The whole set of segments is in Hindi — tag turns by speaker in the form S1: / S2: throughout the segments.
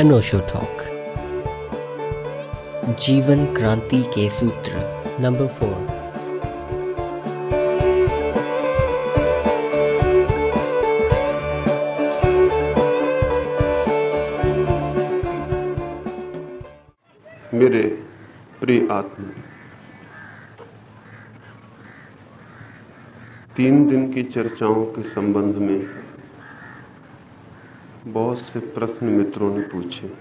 S1: अनोशो टॉक जीवन क्रांति के सूत्र नंबर फोर
S2: मेरे प्रिय आत्मा, तीन दिन की चर्चाओं के संबंध में बहुत से प्रश्न मित्रों ने पूछे।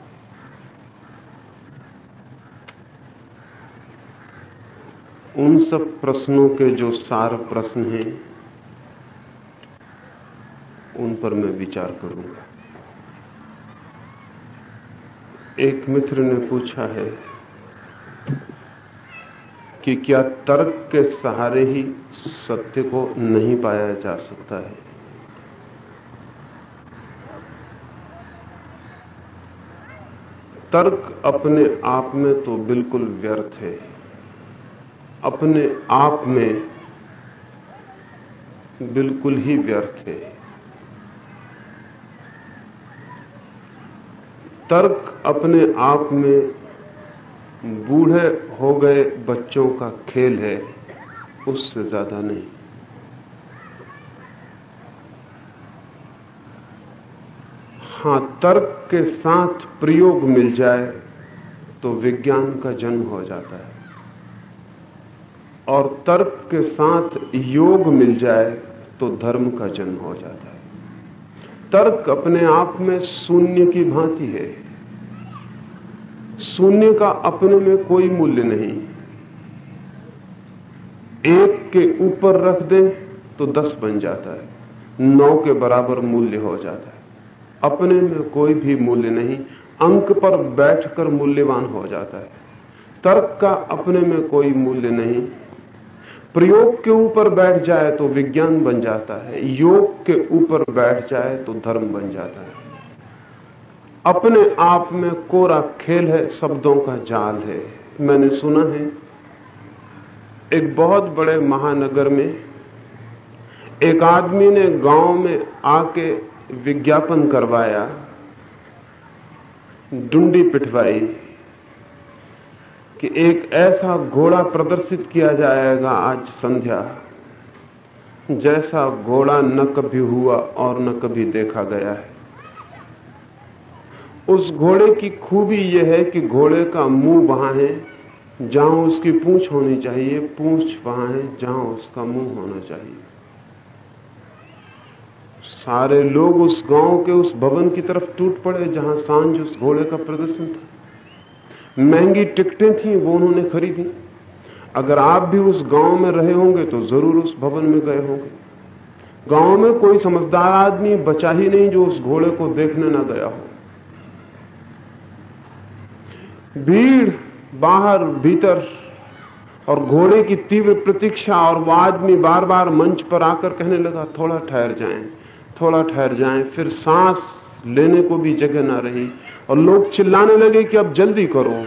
S2: उन सब प्रश्नों के जो सार प्रश्न हैं, उन पर मैं विचार करूँगा। एक मित्र ने पूछा है कि क्या तर्क के सहारे ही सत्य को नहीं पाया जा सकता है? तर्क अपने आप में तो बिल्कुल व्यर्थ है। अपने आप में बिल्कुल ही व्यर्थ है। तर्क अपने आप में बूढ़े हो गए बच्चों का खेल है, उससे ज़्यादा नहीं। हाँ तर्क के साथ प्रयोग मिल जाए तो विज्ञान का जन्म हो जाता है। और तर्क के साथ योग मिल जाए तो धर्म का जन्म हो जाता है। तर्क अपने आप में शून्य की भांति है। शून्य का अपने में कोई मूल्य नहीं। एक के ऊपर रख दें तो दस बन जाता है। नौ के बराबर मूल्य हो जाता है। अपने में कोई भी मूल्य नहीं, अंक पर बैठकर मूल्यवान हो जाता है। तर्क का अपने में कोई मूल्य नहीं। प्रयोग के ऊपर बैठ जाए तो विज्ञान बन जाता है, योग के ऊपर बैठ जाए तो धर्म बन जाता है। अपने आप में कोरा खेल है, शब्दों का जाल है। मैंने सुना है, एक बहुत बड़े महानगर में एक आदमी ने गाँव में आके विज्ञापन करवाया, डुंडी पिटवाई कि एक ऐसा घोड़ा प्रदर्शित किया जाएगा आज संध्या, जैसा घोड़ा न कभी हुआ और न कभी देखा गया है। उस घोड़े की खूबी यह है कि घोड़े का मुँह वहाँ है, जहाँ उसकी पूंछ होनी चाहिए, पूंछ वहाँ है, जहाँ उसका मुँह होना चाहिए। सारे लोग उस गाँव के उस भवन की तरफ़ टूट पड़े जहाँ साँझ उस घोड़े का प्रदर्शन था। महँगी टिकटें थी, वो उन्होंने खरीदी। अगर आप भी उस गाँव में रहे होंगे तो ज़रूर उस भवन में गए होंगे। गाँव में कोई समझदार आदमी बचा ही नहीं जो उस घोड़े को देखने ना गया हो। भीड़ बाहर, भीतर, और घोड़े की तीव्र प्रतीक्षा, और वो आदमी बार बार मंच पर आकर कहने लगा, थोड़ा ठहर जाएँ। थोड़ा ठहर जाएँ, फिर सांस लेने को भी जगह ना रही। और लोग चिल्लाने लगे कि अब जल्दी करो।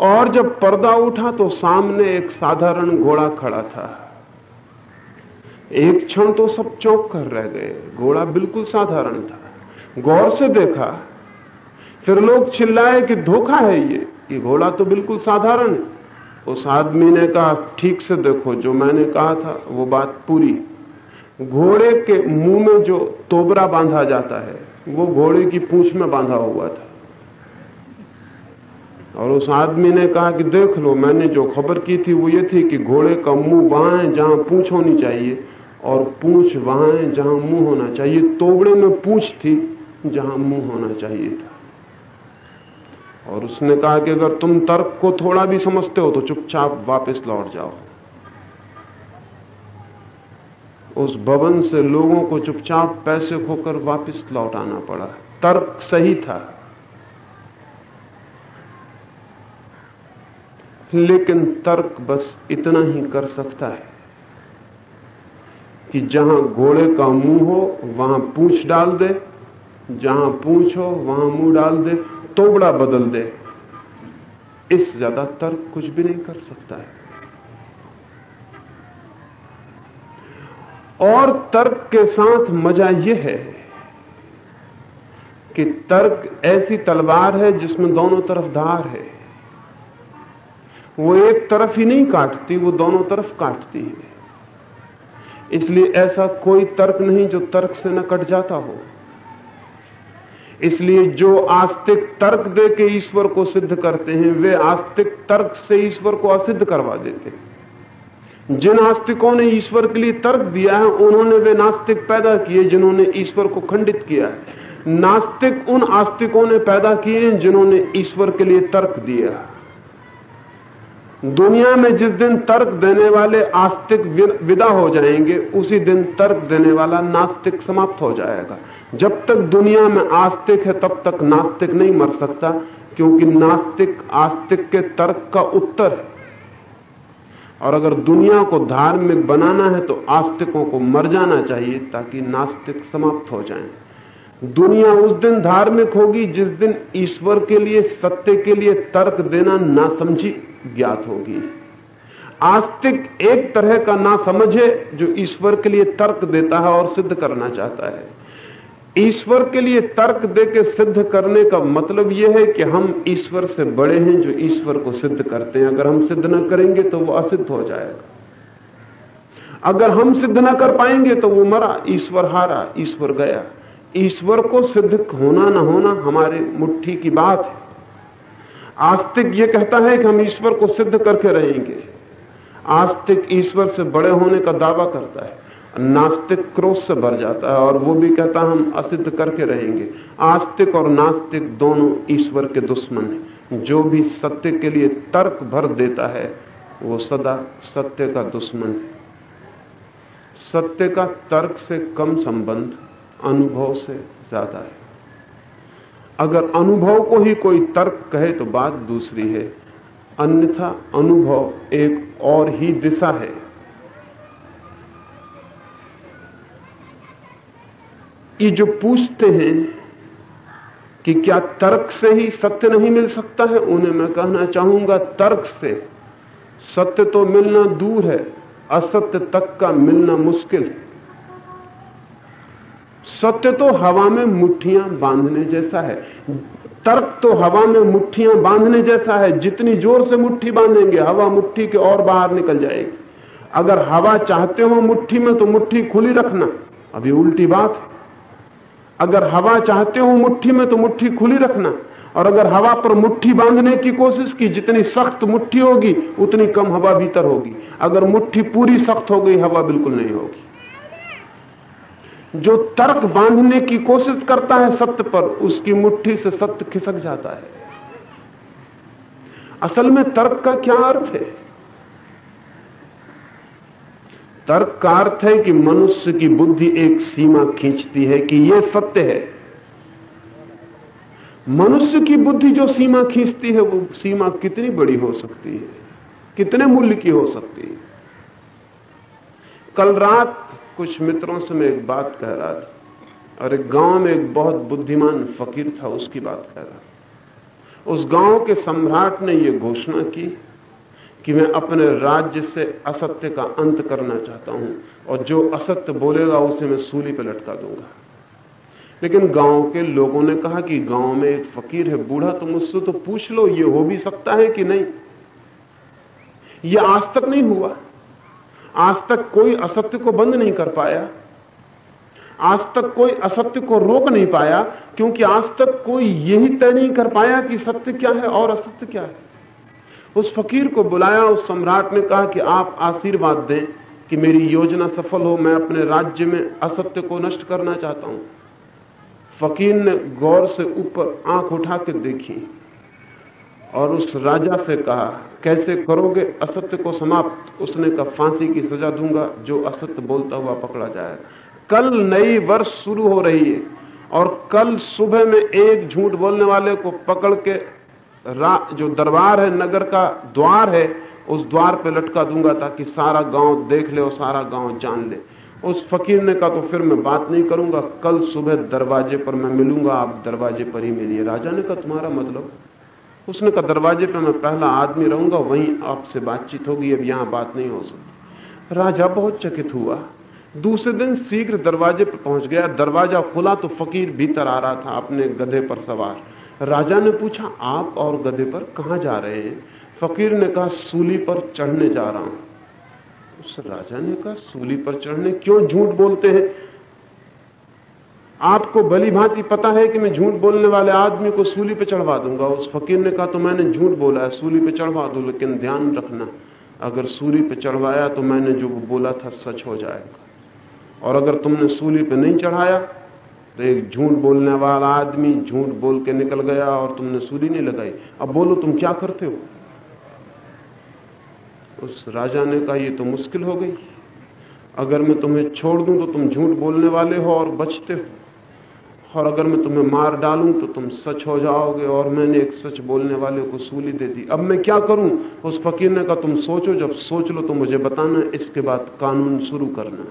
S2: और जब पर्दा उठा तो सामने एक साधारण घोड़ा खड़ा था। एक क्षण तो सब चौंक कर रह गए। घोड़ा बिल्कुल साधारण था। गौर से देखा, फिर लोग चिल्लाए कि धोखा है ये ये घोड़ा तो बिल्कुल साधारण है। उस आदमी ने कहा, ठीक से देखो, जो मैंने कहा था, वो बात पूरी घोड़े के मुँह में जो तोबरा बांधा जाता है, वो घोड़े की पूंछ में बांधा हुआ था। और उस आदमी ने कहा कि देख लो, मैंने जो खबर की थी वो ये थी कि घोड़े का मुँह वहाँ है जहाँ पूछ होनी चाहिए और पूछ वहाँ है जहाँ मुँह होना चाहिए। तोबड़े में पूछ थी जहाँ मुँह होना चाहिए था। और उसने कहा कि अगर तुम तर्क को थोड़ा भी समझते हो तो चुपचाप वापस लौट जाओ। उस भवन से लोगों को चुपचाप पैसे खोकर वापस लौट आना पड़ा। तर्क सही था। लेकिन तर्क बस इतना ही कर सकता है कि जहाँ घोड़े का मुँह हो, वहाँ पूंछ डाल दे। जहाँ पूंछ हो, वहाँ मुँह डाल दे। तोबड़ा बदल दे। इस ज़्यादा तर्क कुछ भी नहीं कर सकता है। और तर्क के साथ मज़ा यह है कि तर्क ऐसी तलवार है जिसमें दोनों तरफ़ धार है। वो एक तरफ़ ही नहीं काटती, वो दोनों तरफ़ काटती है। इसलिए ऐसा कोई तर्क नहीं जो तर्क से न कट जाता हो। इसलिए जो आस्तिक तर्क दे के ईश्वर को सिद्ध करते हैं, वे आस्तिक तर्क से ईश्वर को असिद्ध करवा देते हैं। जिन आस्तिकों ने ईश्वर के लिए तर्क दिया है, उन्होंने वे नास्तिक पैदा किए जिन्होंने ईश्वर को खंडित किया है। नास्तिक उन आस्तिकों ने पैदा किए हैं जिन्होंने ईश्वर के लिए तर्क दिया दुनिया में जिस दिन तर्क देने वाले आस्तिक विदा हो जाएँगे, उसी दिन तर्क देने वाला नास्तिक समाप्त हो जाएगा। जब तक दुनिया में आस्तिक है, तब तक नास्तिक नहीं मर सकता, क्योंकि नास्तिक, आस्तिक के तर्क का उत्तर है। और अगर दुनिया को धार्मिक बनाना है तो आस्तिकों को मर जाना चाहिए ताकि नास्तिक समाप्त हो जाएँ। दुनिया उस दिन धार्मिक होगी जिस दिन ईश्वर के लिए, सत्य के लिए तर्क देना ना समझी ज्ञात होगी। आस्तिक एक तरह का ना समझे जो ईश्वर के लिए तर्क देता है और सिद्ध करना चाहता है। ईश्वर के लिए तर्क देके सिद्ध करने का मतलब यह है कि हम ईश्वर से बड़े हैं जो ईश्वर को सिद्ध करते हैं। अगर हम सिद्ध न करेंगे तो वो असिद्ध हो जाएगा। अगर हम सिद्ध न कर पाएँगे तो वो मरा, ईश्वर हारा, ईश्वर गया। ईश्वर को सिद्ध होना ना होना हमारे मुट्ठी की बात है। आस्तिक यह कहता है कि हम ईश्वर को सिद्ध करके रहेंगे। आस्तिक ईश्वर से बड़े होने का दावा करता है। नास्तिक क्रोध से भर जाता है और वो भी कहता हम असिद्ध करके रहेंगे। आस्तिक और नास्तिक दोनों ईश्वर के दुश्मन हैं। जो भी सत्य के लिए तर्क भर देता है, वो सदा सत्य का दुश्मन है। सत्य का तर्क से कम संबंध अनुभव से ज़्यादा है। अगर अनुभव को ही कोई तर्क कहे तो बात दूसरी है। अन्यथा अनुभव एक और ही दिशा है। ये जो पूछते हैं कि क्या तर्क से ही सत्य नहीं मिल सकता है, उन्हें मैं कहना चाहूँगा, तर्क से सत्य तो मिलना दूर है, असत्य तक का मिलना मुश्किल। सत्य तो हवा में मुट्ठियाँ बांधने जैसा है। तर्क तो हवा में मुट्ठियाँ बांधने जैसा है, जितनी ज़ोर से मुट्ठी बांधेंगे, हवा मुट्ठी के और बाहर निकल जाएगी। अगर हवा चाहते हो मुट्ठी में तो मुट्ठी खुली रखना। अभी उल्टी बात है। अगर हवा चाहते हो मुट्ठी में तो मुट्ठी खुली रखना। और अगर हवा पर मुट्ठी बांधने की कोशिश की, जितनी सख्त मुट्ठी होगी, उतनी कम हवा भीतर होगी। अगर मुट्ठी पूरी सख्त हो गई, हवा बिल्कुल नहीं होगी। जो तर्क बांधने की कोशिश करता है सत्य पर, उसकी मुट्ठी से सत्य खिसक जाता है। असल में तर्क का क्या अर्थ है? तर्क का अर्थ है कि मनुष्य की बुद्धि एक सीमा खींचती है कि यह सत्य है। मनुष्य की बुद्धि जो सीमा खींचती है, वो सीमा कितनी बड़ी हो सकती है? कितने मूल्य की हो सकती है? कल रात कुछ मित्रों से मैं एक बात कह रहा था, और एक गाँव में एक बहुत बुद्धिमान फकीर था, उसकी बात कह रहा उस गाँव के सम्राट ने यह घोषणा की कि मैं अपने राज्य से असत्य का अंत करना चाहता हूँ और जो असत्य बोलेगा उसे मैं सूली पर लटका दूँगा। लेकिन गाँव के लोगों ने कहा कि गाँव में एक फकीर है, बूढ़ा तो मुझसे तो पूछ लो, ये हो भी सकता है कि नहीं? यह आज तक नहीं हुआ। आज तक कोई असत्य को बंद नहीं कर पाया। आज तक कोई असत्य को रोक नहीं पाया, क्योंकि आज तक कोई यही तय नहीं कर पाया कि सत्य क्या है और असत्य क्या है। उस फकीर को बुलाया, उस सम्राट ने कहा कि आप आशीर्वाद दें कि मेरी योजना सफल हो, मैं अपने राज्य में असत्य को नष्ट करना चाहता हूँ। फकीर ने गौर से ऊपर आँख उठा के देखी और उस राजा से कहा, कैसे करोगे असत्य को समाप्त? उसने कहा, फांसी की सजा दूँगा, जो असत्य बोलता हुआ पकड़ा जाएगा कल नई वर्ष शुरू हो रही है और कल सुबह में एक झूठ बोलने वाले को पकड़ के जो दरबार है, नगर का द्वार है, उस द्वार पे लटका दूँगा ताकि सारा गाँव देख ले और सारा गाँव जान ले। उस फकीर ने कहा तो फिर मैं बात नहीं करूँगा। कल सुबह दरवाजे पर मैं मिलूँगा, आप दरवाजे पर ही मिलिए। राजा ने कहा, तुम्हारा मतलब? उसने कहा, दरवाजे पर मैं पहला आदमी रहूँगा, वहीं आपसे बातचीत होगी, अब यहाँ बात नहीं हो सकती। राजा बहुत चकित हुआ। दूसरे दिन शीघ्र दरवाजे पर पहुँच गया। दरवाज़ा खुला तो फकीर भीतर आ रहा था, अपने गधे पर सवार। राजा ने पूछा, आप और गधे पर कहाँ जा रहे हैं? फकीर ने कहा, सूली पर चढ़ने जा रहा हूँ। उस राजा ने कहा, सूली पर चढ़ने क्यों झूठ बोलते हैं? आपको भली भांति पता है कि मैं झूठ बोलने वाले आदमी को सूली पे चढ़वा दूँगा। उस फकीर ने कहा तो मैंने झूठ बोला है, सूली पे चढ़वा दू, लेकिन ध्यान रखना, अगर सूली पे चढ़वाया तो मैंने जो बोला था सच हो जाएगा। और अगर तुमने सूली पे नहीं चढ़ाया तो एक झूठ बोलने वाला आदमी झूठ बोल के निकल गया और तुमने सूली नहीं लगाई। अब बोलो, तुम क्या करते हो? उस राजा ने कहा यह तो मुश्किल हो गई। अगर मैं तुम्हें छोड़ दूँ तो तुम झूठ बोलने वाले हो और बचते हो। और अगर मैं तुम्हें मार डालूं तो तुम सच हो जाओगे। और मैंने एक सच बोलने वाले को सूली दे दी। अब मैं क्या करूँ? उस फकीर ने कहा, तुम सोचो, जब सोच लो तो मुझे बताना, इसके बाद कानून शुरू करना।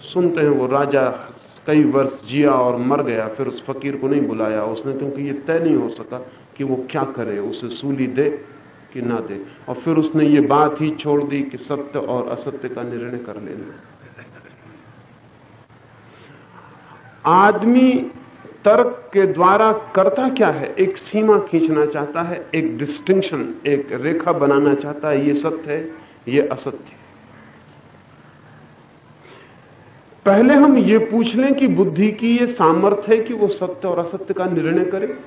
S2: सुनते हैं वो राजा कई वर्ष जिया और मर गया, फिर उस फकीर को नहीं बुलाया। उसने क्योंकि ये तय नहीं हो सका कि वो क्या करे, उसे सूली दे कि ना दे। और फिर उसने ये बात ही छोड़ दी कि सत्य और असत्य का निर्णय कर लेना आदमी तर्क के द्वारा करता क्या है? एक सीमा खींचना चाहता है, एक डिस्टिंक्शन एक रेखा बनाना चाहता है, ये सत्य है, ये असत्य है। पहले हम ये पूछ लें कि बुद्धि की ये सामर्थ्य है कि वो सत्य और असत्य का निर्णय करे?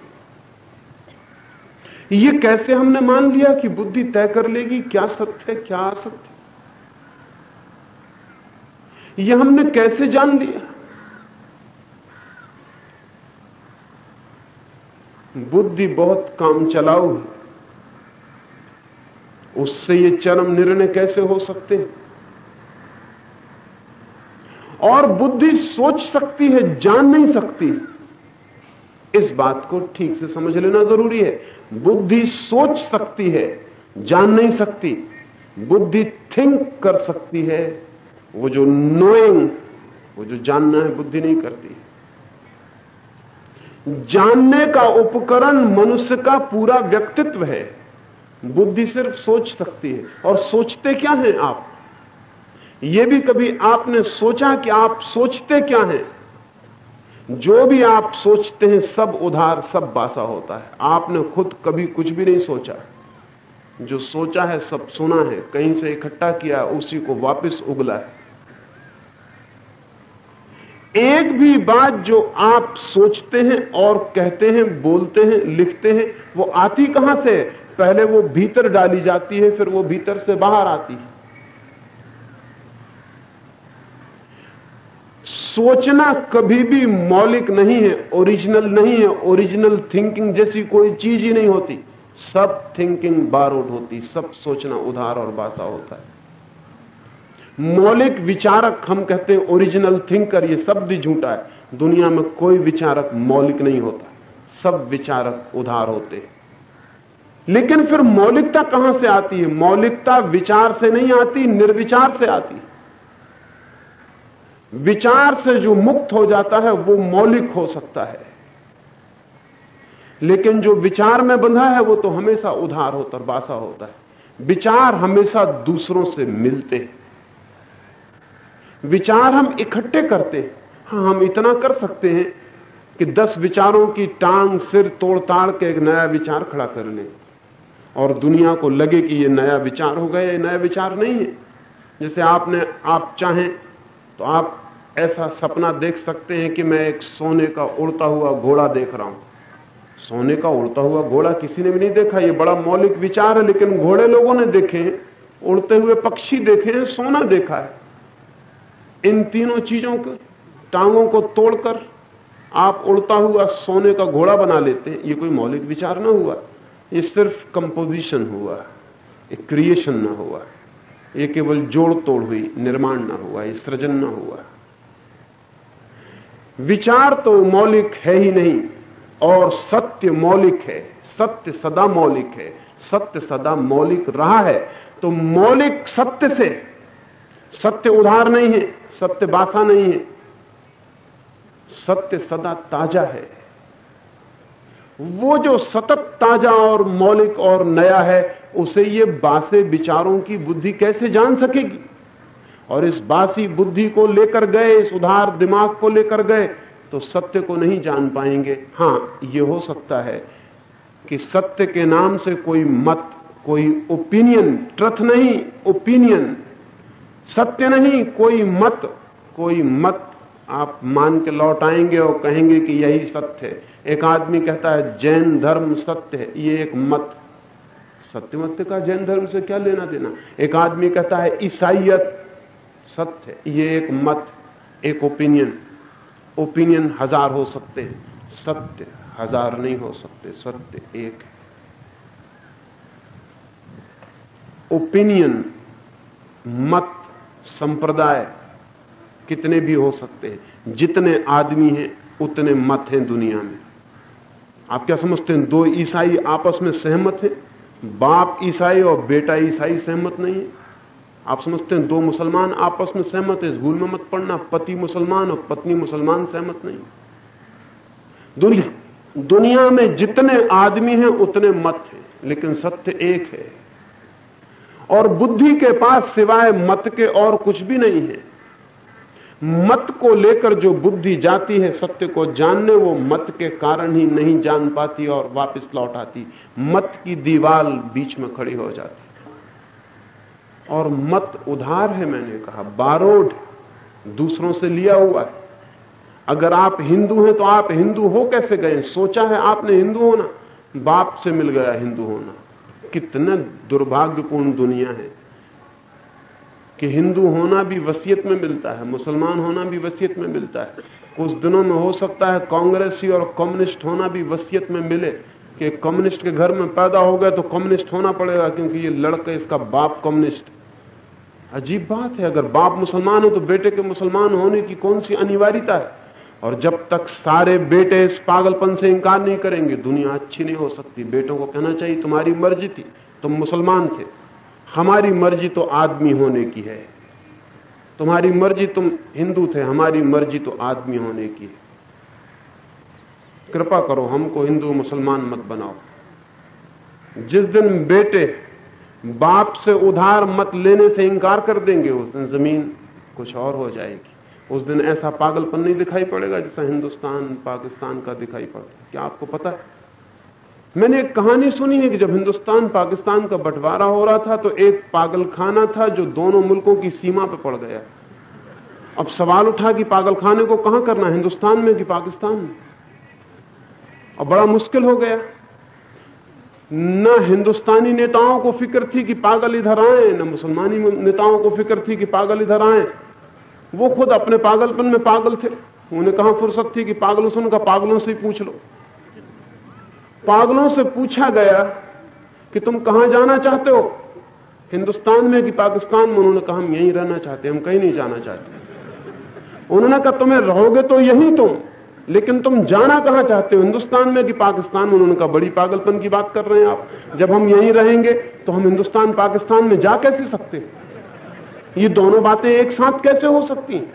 S2: ये कैसे हमने मान लिया कि बुद्धि तय कर लेगी क्या सत्य है, क्या असत्य ये हमने कैसे जान लिया? बुद्धि बहुत काम चलाऊ है। उससे ये चरम निर्णय कैसे हो सकते हैं? और बुद्धि सोच सकती है, जान नहीं सकती। इस बात को ठीक से समझ लेना ज़रूरी है। बुद्धि सोच सकती है, जान नहीं सकती। बुद्धि थिंक कर सकती है। वो जो नोइंग वो जो जानना है, बुद्धि नहीं करती। जानने का उपकरण मनुष्य का पूरा व्यक्तित्व है। बुद्धि सिर्फ़ सोच सकती है। और सोचते क्या हैं आप? यह भी कभी आपने सोचा कि आप सोचते क्या हैं? जो भी आप सोचते हैं, सब उधार, सब बासा होता है। आपने खुद कभी कुछ भी नहीं सोचा। जो सोचा है, सब सुना है। कहीं से इकट्ठा किया, उसी को वापस उगला है। एक भी बात जो आप सोचते हैं और कहते हैं, बोलते हैं, लिखते हैं, वो आती कहाँ से? पहले वो भीतर डाली जाती है, फिर वो भीतर से बाहर आती है। सोचना कभी भी मौलिक नहीं है ओरिजिनल नहीं है ओरिजिनल थिंकिंग जैसी कोई चीज़ ही नहीं होती। सब थिंकिंग बारोड होती, सब सोचना उधार और बासा होता है। मौलिक विचारक हम कहते हैं ओरिजिनल थिंकर ये शब्द झूठा है। दुनिया में कोई विचारक मौलिक नहीं होता, सब विचारक उधार होते हैं। लेकिन फिर मौलिकता कहाँ से आती है? मौलिकता विचार से नहीं आती, निर्विचार से आती है। विचार से जो मुक्त हो जाता है, वो मौलिक हो सकता है। लेकिन जो विचार में बंधा है, वो तो हमेशा उधार होता बासा होता है। विचार हमेशा दूसरों से मिलते हैं। विचार हम इकट्ठे करते हैं। हाँ हम इतना कर सकते हैं कि दस विचारों की टांग, सिर तोड़ताड़ के एक नया विचार खड़ा कर लें। और दुनिया को लगे कि ये नया विचार हो गया, ये नया विचार नहीं है। जैसे आपने, आप चाहें तो आप ऐसा सपना देख सकते हैं कि मैं एक सोने का उड़ता हुआ घोड़ा देख रहा हूँ। सोने का उड़ता हुआ घोड़ा किसी ने भी नहीं देखा। ये बड़ा मौलिक विचार है, लेकिन घोड़े लोगों ने देखे हैं उड़ते हुए पक्षी देखे हैं सोना देखा है। इन तीनों चीज़ों के, टांगों को तोड़कर आप उड़ता हुआ सोने का घोड़ा बना लेते हैं। ये कोई मौलिक विचार ना हुआ। ये सिर्फ़ कंपोजिशन हुआ क्रिएशन ना हुआ। ये केवल जोड़ तोड़ हुई, निर्माण ना हुआ सृजन ना हुआ। विचार तो मौलिक है ही नहीं, और सत्य मौलिक है, सत्य सदा मौलिक है, सत्य सदा मौलिक रहा है तो मौलिक सत्य से, सत्य उधार नहीं है, सत्य बासा नहीं है, सत्य सदा ताज़ा है। वो जो सतत ताज़ा और मौलिक और नया है, उसे ये बासे विचारों की बुद्धि कैसे जान सकेगी? और इस बासी बुद्धि को लेकर गए, इस उधार दिमाग को लेकर गए तो सत्य को नहीं जान पाएँगे। हाँ यह हो सकता है कि सत्य के नाम से कोई मत, कोई ओपिनियन ट्रथ नहीं ओपिनियन सत्य नहीं, कोई मत कोई मत आप मान के लौट आएँगे और कहेंगे कि यही सत्य है। एक आदमी कहता है, जैन धर्म सत्य है, ये एक मत। सत्य मत का जैन धर्म से क्या लेना देना? एक आदमी कहता है, ईसाइयत सत्य है, ये एक मत, एक ओपिनियन ओपिनियन हज़ार हो सकते हैं, सत्य हज़ार नहीं हो सकते, सत्य एक है। ओपिनियन मत, संप्रदाय कितने भी हो सकते हैं। जितने आदमी हैं, उतने मत हैं दुनिया में। आप क्या समझते हैं? दो ईसाई आपस में सहमत हैं? बाप ईसाई और बेटा ईसाई सहमत नहीं है? आप समझते हैं दो मुसलमान आपस में सहमत है? भूल में मत पड़ना। पति मुसलमान और पत्नी मुसलमान सहमत नहीं। दुनिया दुनिया में जितने आदमी हैं, उतने मत हैं, लेकिन सत्य एक है। और बुद्धि के पास सिवाय मत के और कुछ भी नहीं है। मत को लेकर जो बुद्धि जाती है सत्य को जानने, वो मत के कारण ही नहीं जान पाती और वापस लौट आती। मत की दीवार बीच में खड़ी हो जाती। और मत उधार है, मैंने कहा, बारोड दूसरों से लिया हुआ है। अगर आप हिंदू हैं तो आप हिंदू हो कैसे गए? सोचा है आपने हिंदू होना। बाप से मिल गया हिंदू होना। कितना दुर्भाग्यपूर्ण दुनिया है। कि हिंदू होना भी वसीयत में मिलता है, मुसलमान होना भी वसीयत में मिलता है। कुछ दिनों में हो सकता है कांग्रेसी और कम्युनिस्ट होना भी वसीयत में मिले कि कम्युनिस्ट के घर में पैदा हो गया तो कम्युनिस्ट होना पड़ेगा क्योंकि ये लड़का इसका बाप कम्युनिस्ट। अजीब बात है, अगर बाप मुसलमान हो तो बेटे के मुसलमान होने की कौन सी अनिवार्यता है? और जब तक सारे बेटे इस पागलपन से इंकार नहीं करेंगे, दुनिया अच्छी नहीं हो सकती। बेटों को कहना चाहिए, तुम्हारी मर्ज़ी थी, तुम मुसलमान थे। हमारी मर्ज़ी तो आदमी होने की है। तुम्हारी मर्ज़ी तुम हिंदू थे, हमारी मर्ज़ी तो आदमी होने की है। कृपा करो, हमको हिंदू मुसलमान मत बनाओ। जिस दिन बेटे बाप से उधार मत लेने से इंकार कर देंगे, उस दिन ज़मीन कुछ और हो जाएगी। उस दिन ऐसा पागलपन नहीं दिखाई पड़ेगा जैसा हिंदुस्तान, पाकिस्तान का दिखाई पड़ता। क्या आपको पता है? मैंने एक कहानी सुनी है कि जब हिंदुस्तान पाकिस्तान का बंटवारा हो रहा था तो एक पागलखाना था जो दोनों मुल्कों की सीमा पर पड़ गया। अब सवाल उठा कि पागलखाने को कहाँ करना हिंदुस्तान में कि पाकिस्तान में? और बड़ा मुश्किल हो गया। न हिंदुस्तानी नेताओं को फ़िक्र थी कि पागल इधर आए, न मुसलमानी नेताओं को फ़िक्र थी कि पागल इधर आए। वो खुद अपने पागलपन में पागल थे। उन्हें कहाँ फुर्सत थी कि पागलों से उनका पागलों से ही पूछ लो। पागलों से पूछा गया कि तुम कहाँ जाना चाहते हो? हिंदुस्तान में कि पाकिस्तान में? उन्होंने कहा, हम यहीं रहना चाहते हम कहीं नहीं जाना चाहते उन्होंने कहा, तुम्हें रहोगे तो यहीं तुम, लेकिन तुम जाना कहाँ चाहते हो? हिंदुस्तान में कि पाकिस्तान में? उन्होंने कहा, बड़ी पागलपन की बात कर रहे हैं आप। जब हम यहीं रहेंगे तो हम हिंदुस्तान, पाकिस्तान में जा कैसे सकते ये दोनों बातें एक साथ कैसे हो सकती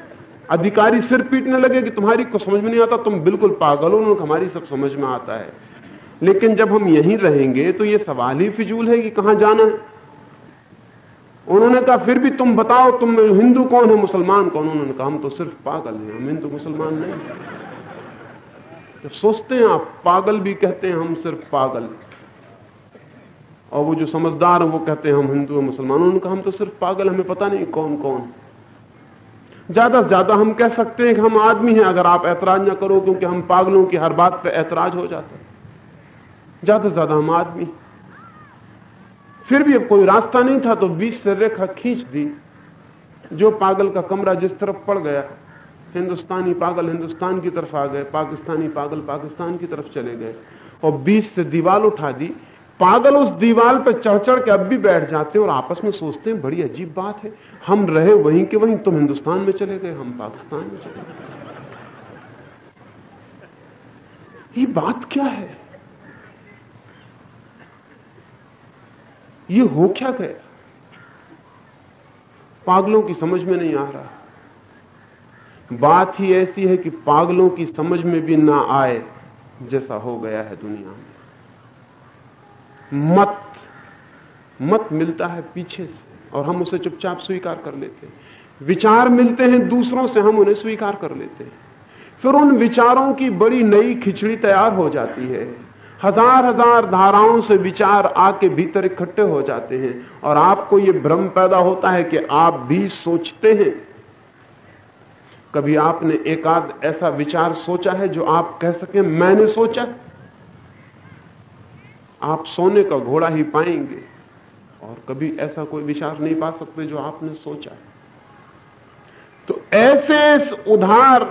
S2: अधिकारी सिर पीटने लगे कि तुम्हारी को समझ में नहीं आता? तुम बिल्कुल पागल हो, उन्होंने हमारी सब समझ में आता है। लेकिन जब हम यहीं रहेंगे तो ये सवाल ही फिजूल है कि कहाँ जाना है। उन्होंने कहा, फिर भी तुम बताओ, तुम हिंदू कौन है, मुसलमान कौन उन्होंने कहा, हम तो सिर्फ़ पागल हैं, हम हिंदू मुसलमान नहीं जब सोचते हैं आप, पागल भी कहते हैं, हम सिर्फ़ पागल और वो जो समझदार है, वो कहते हैं, हम हिंदू हैं, मुसलमान उन्होंने कहा, हम तो सिर्फ़ पागल हमें पता नहीं कौन कौन ज़्यादा से ज़्यादा हम कह सकते हैं कि हम आदमी हैं, अगर आप ऐतराज ना करो, क्योंकि हम पागलों की हर बात पर ऐतराज हो जाता है। ज़्यादा से ज़्यादा हम आदमी। फिर भी अब कोई रास्ता नहीं था तो बीच से रेखा खींच दी। जो पागल का कमरा जिस तरफ़ पड़ गया, हिंदुस्तानी पागल हिंदुस्तान की तरफ़ आ गए, पाकिस्तानी पागल पाकिस्तान की तरफ़ चले गए, और बीच से दीवार उठा दी। पागल उस दीवार पर चढ़ चढ़ के अब भी बैठ जाते हैं और आपस में सोचते हैं, बड़ी अजीब बात है। हम रहे वहीं के वहीं, तुम हिंदुस्तान में चले गए, हम पाकिस्तान में चले गए। ये बात क्या है? ये हो क्या गया? पागलों की समझ में नहीं आ रहा। बात ही ऐसी है कि पागलों की समझ में भी ना आए, जैसा हो गया है दुनिया में। मत मत मिलता है पीछे से, और हम उसे चुपचाप स्वीकार कर लेते हैं। विचार मिलते हैं दूसरों से, हम उन्हें स्वीकार कर लेते हैं। फिर उन विचारों की बड़ी नई खिचड़ी तैयार हो जाती है। हज़ार हज़ार धाराओं से विचार आके भीतर इकट्ठे हो जाते हैं और आपको यह भ्रम पैदा होता है कि आप भी सोचते हैं। कभी आपने एकाध ऐसा विचार सोचा है जो आप कह सके, मैंने सोचा। आप सोने का घोड़ा ही पाएँगे और कभी ऐसा कोई विचार नहीं पा सकते जो आपने सोचा है। तो ऐसे उधार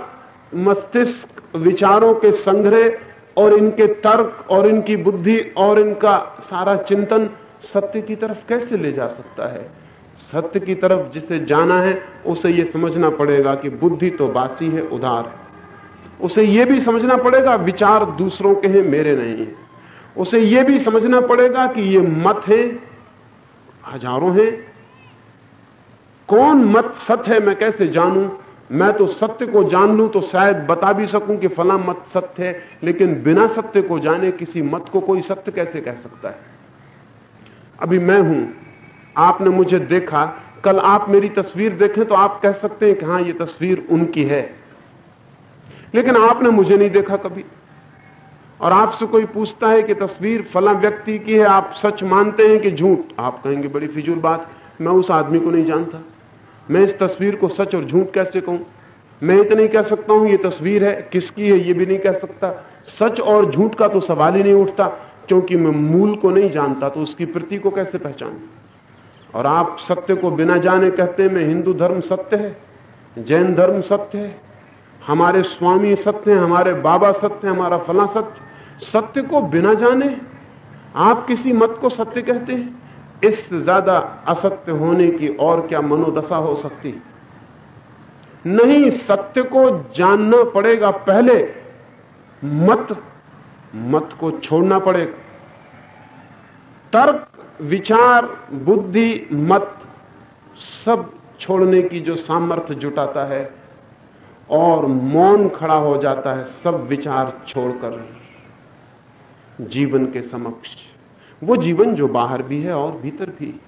S2: मस्तिष्क विचारों के संग्रह और इनके तर्क और इनकी बुद्धि और इनका सारा चिंतन सत्य की तरफ़ कैसे ले जा सकता है? सत्य की तरफ़ जिसे जाना है, उसे यह समझना पड़ेगा कि बुद्धि तो बासी है उधार है। उसे यह भी समझना पड़ेगा, विचार दूसरों के हैं, मेरे नहीं है। उसे यह भी समझना पड़ेगा कि ये मत है, हज़ारों हैं। कौन मत सत्य है, मैं कैसे जानूं? मैं तो सत्य को जान लूँ तो शायद बता भी सकूँ कि फला मत सत्य है, लेकिन बिना सत्य को जाने किसी मत को कोई सत्य कैसे कह सकता है? अभी मैं हूँ, आपने मुझे देखा, कल आप मेरी तस्वीर देखें तो आप कह सकते हैं कि हाँ यह तस्वीर उनकी है। लेकिन आपने मुझे नहीं देखा कभी। और आपसे कोई पूछता है कि तस्वीर फला व्यक्ति की है, आप सच मानते हैं कि झूठ? आप कहेंगे, बड़ी फिजूल बात, मैं उस आदमी को नहीं जानता। मैं इस तस्वीर को सच और झूठ कैसे कहूँ? मैं इतना कह सकता हूँ, ये तस्वीर है। किसकी है, ये भी नहीं कह सकता। सच और झूठ का तो सवाल ही नहीं उठता, क्योंकि मैं मूल को नहीं जानता तो उसकी प्रति को कैसे पहचान? और आप सत्य को बिना जाने कहते मैं हिंदू धर्म सत्य है, जैन धर्म सत्य है, हमारे स्वामी सत्य है, हमारे बाबा सत्य है, हमारा फला सत्य सत्य को बिना जाने आप किसी मत को सत्य कहते हैं। इससे ज़्यादा असत्य होने की और क्या मनोदशा हो सकती? नहीं, सत्य को जानना पड़ेगा पहले। मत मत को छोड़ना पड़ेगा। तर्क, विचार, बुद्धि, मत, सब छोड़ने की जो सामर्थ्य जुटाता है और मौन खड़ा हो जाता है, सब विचार छोड़कर जीवन के समक्ष। वो जीवन जो बाहर भी है और भीतर भी।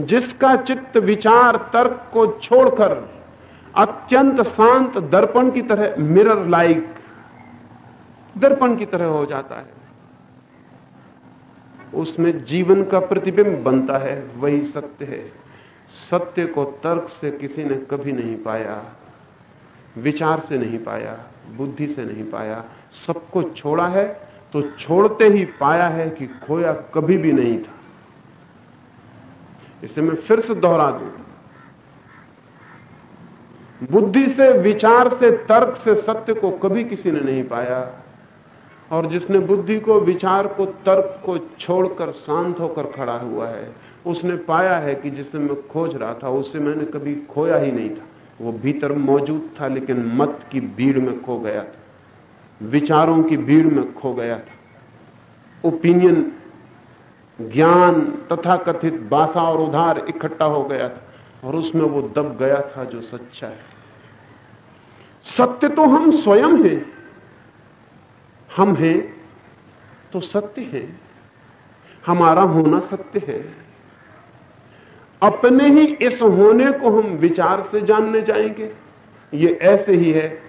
S2: जिसका चित्त विचार, तर्क को छोड़कर अत्यंत शांत दर्पण की तरह मिरर लाइक दर्पण की तरह हो जाता है। उसमें जीवन का प्रतिबिंब बनता है, वही सत्य है। सत्य को तर्क से किसी ने कभी नहीं पाया, विचार से नहीं पाया, बुद्धि से नहीं पाया। सबको छोड़ा है तो छोड़ते ही पाया है कि खोया कभी भी नहीं था। इसे मैं फिर से दोहरा दूँ। बुद्धि से, विचार से, तर्क से सत्य को कभी किसी ने नहीं पाया। और जिसने बुद्धि को, विचार को, तर्क को छोड़कर शांत होकर खड़ा हुआ है, उसने पाया है कि जिसे मैं खोज रहा था, उसे मैंने कभी खोया ही नहीं था। वो भीतर मौजूद था, लेकिन मत की भीड़ में खो गया था। विचारों की भीड़ में खो गया था। ओपिनियन ज्ञान तथा कथित बासा और उधार इकट्ठा हो गया था और उसमें वो दब गया था जो सच्चा है। सत्य तो हम स्वयं हैं। हम हैं तो सत्य है। हमारा होना सत्य है। अपने ही इस होने को हम विचार से जानने जाएँगे। ये ऐसे ही है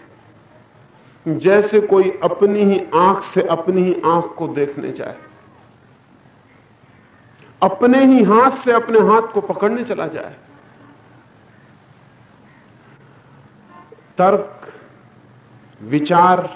S2: जैसे कोई अपनी ही आँख से अपनी ही आँख को देखने जाए। अपने ही हाथ से अपने हाथ को पकड़ने चला जाए। तर्क, विचार,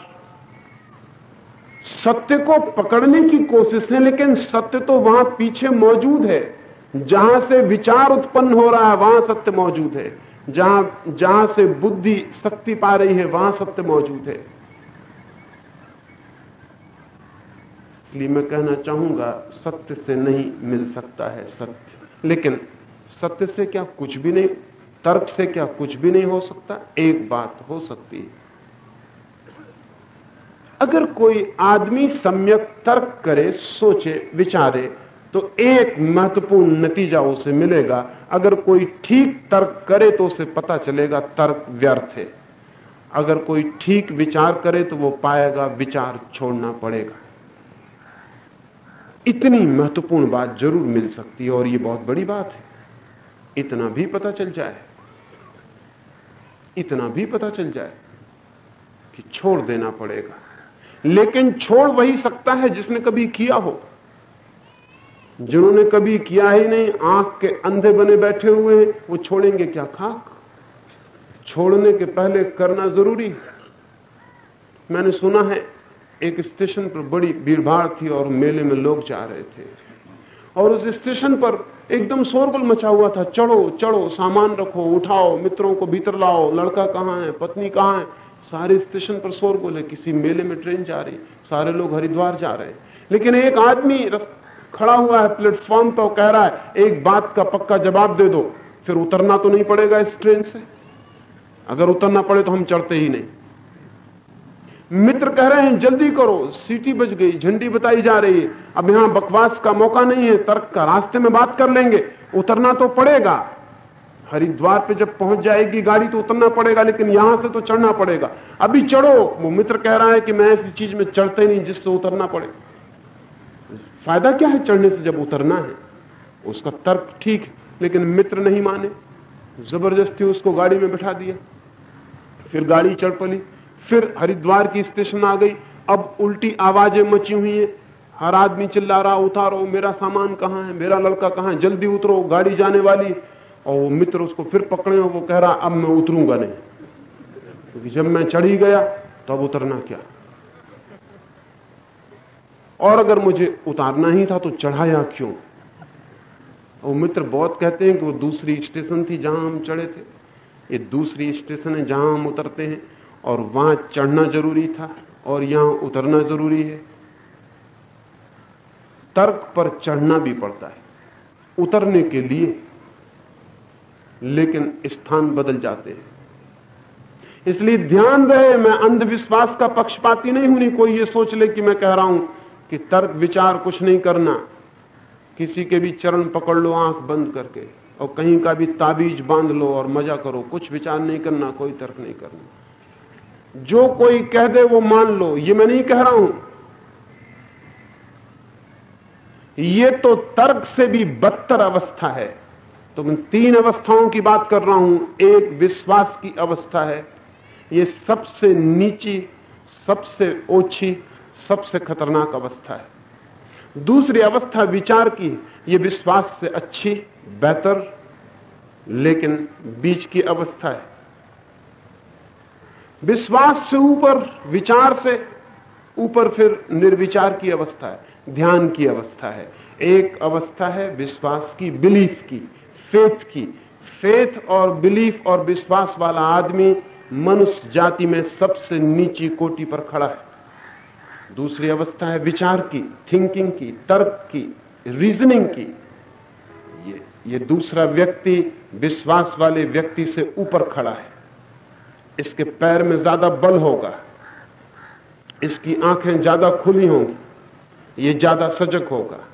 S2: सत्य को पकड़ने की कोशिश है लेकिन सत्य तो वहाँ पीछे मौजूद है। जहाँ से विचार उत्पन्न हो रहा है, वहाँ सत्य मौजूद है। जहाँ जहाँ से बुद्धि, शक्ति पा रही है, वहाँ सत्य मौजूद है। इसलिए मैं कहना चाहूँगा, सत्य से नहीं मिल सकता है सत्य। लेकिन सत्य से क्या कुछ भी नहीं, तर्क से क्या कुछ भी नहीं हो सकता, एक बात हो सकती है। अगर कोई आदमी सम्यक तर्क करे, सोचे, विचारे तो एक महत्वपूर्ण नतीजा उसे मिलेगा। अगर कोई ठीक तर्क करे तो उसे पता चलेगा तर्क व्यर्थ है। अगर कोई ठीक विचार करे तो वो पाएगा, विचार छोड़ना पड़ेगा। इतनी महत्वपूर्ण बात ज़रूर मिल सकती है और ये बहुत बड़ी बात है। इतना भी पता चल जाए, इतना भी पता चल जाए कि छोड़ देना पड़ेगा। लेकिन छोड़ वही सकता है जिसने कभी किया हो, जिन्होंने कभी किया ही नहीं, आँख के अंधे बने बैठे हुए हैं, वो छोड़ेंगे क्या खाक? छोड़ने के पहले करना ज़रूरी है। मैंने सुना है एक स्टेशन पर बड़ी भीड़भाड़ थी और मेले में लोग जा रहे थे। और उस स्टेशन पर एकदम शोरगुल मचा हुआ था। चढ़ो चढ़ो, सामान रखो, उठाओ, मित्रों को भीतर लाओ, लड़का कहाँ है, पत्नी कहाँ है? सारे स्टेशन पर शोरगुल है। किसी मेले में ट्रेन जा रही, सारे लोग हरिद्वार जा रहे। हैं लेकिन एक आदमी खड़ा हुआ है, प्लेटफॉर्म पर तो कह रहा है, एक बात का पक्का जवाब दे दो, फिर उतरना तो नहीं पड़ेगा इस ट्रेन से। अगर उतरना पड़े तो हम चढ़ते ही नहीं। मित्र कह रहे हैं, जल्दी करो। सीटी बज गई, झंडी बताई जा रही है। अब यहाँ बकवास का मौका नहीं है, तर्क का रास्ते में बात कर लेंगे। उतरना तो पड़ेगा। हरिद्वार पे जब पहुँच जाएगी गाड़ी तो उतरना पड़ेगा, लेकिन यहाँ से तो चढ़ना पड़ेगा। अभी चढ़ो, वो मित्र कह रहा है कि मैं ऐसी चीज़ में चढ़ते नहीं जिससे उतरना पड़े। फ़ायदा क्या है चढ़ने से जब उतरना है? उसका तर्क ठीक है, लेकिन मित्र नहीं माने। ज़बरदस्ती उसको गाड़ी में बैठा दिया। फिर गाड़ी चढ़ पड़ी फिर हरिद्वार की स्टेशन आ गई। अब उल्टी आवाज़ें मची हुई हैं। हर आदमी चिल्ला रहा, उतारो, मेरा सामान कहाँ है? मेरा लड़का कहाँ है? जल्दी उतरो, गाड़ी जाने वाली। और वो मित्र उसको फिर पकड़े और वो कह रहा, अब मैं उतरूँगा नहीं। क्योंकि जब मैं चढ़ी गया तो अब उतरना क्या? और अगर मुझे उतारना ही था तो चढ़ाया क्यों? वो मित्र बहुत कहते हैं कि वो दूसरी स्टेशन थी जहाँ हम चढ़े थे। ये दूसरी स्टेशन है जहाँ हम उतरते हैं। और वहाँ चढ़ना ज़रूरी था और यहाँ उतरना ज़रूरी है। तर्क पर चढ़ना भी पड़ता है, उतरने के लिए, लेकिन स्थान बदल जाते हैं। इसलिए ध्यान रहे, मैं अंधविश्वास का पक्षपाती नहीं हूँ, नहीं कोई ये सोच ले कि मैं कह रहा हूँ कि तर्क विचार कुछ नहीं करना। किसी के भी चरण पकड़ लो, आँख बंद करके, और कहीं का भी ताबीज बाँध लो और मज़ा करो, कुछ विचार नहीं करना, कोई तर्क नहीं करना। जो कोई कह दे वो मान लो। ये मैं नहीं कह रहा हूँ। ये तो तर्क से भी बदतर अवस्था है। तो मैं तीन अवस्थाओं की बात कर रहा हूँ। एक विश्वास की अवस्था है। ये सबसे नीची, सबसे ओछी, सबसे खतरनाक अवस्था है। दूसरी अवस्था विचार की, ये विश्वास से अच्छी, बेहतर, लेकिन बीच की अवस्था है। विश्वास से ऊपर, विचार से ऊपर फिर निर्विचार की अवस्था है, ध्यान की अवस्था है। एक अवस्था है विश्वास की, बिलीफ की, फेथ की। फेथ और बिलीफ और विश्वास वाला आदमी मनुष्य जाति में सबसे नीची कोटि पर खड़ा है। दूसरी अवस्था है विचार की थिंकिंग की, तर्क की रीजनिंग की। ये ये दूसरा व्यक्ति विश्वास वाले व्यक्ति से ऊपर खड़ा है। इसके पैर में ज़्यादा बल होगा। इसकी आँखें ज़्यादा खुली होंगी। ये ज़्यादा सजग होगा।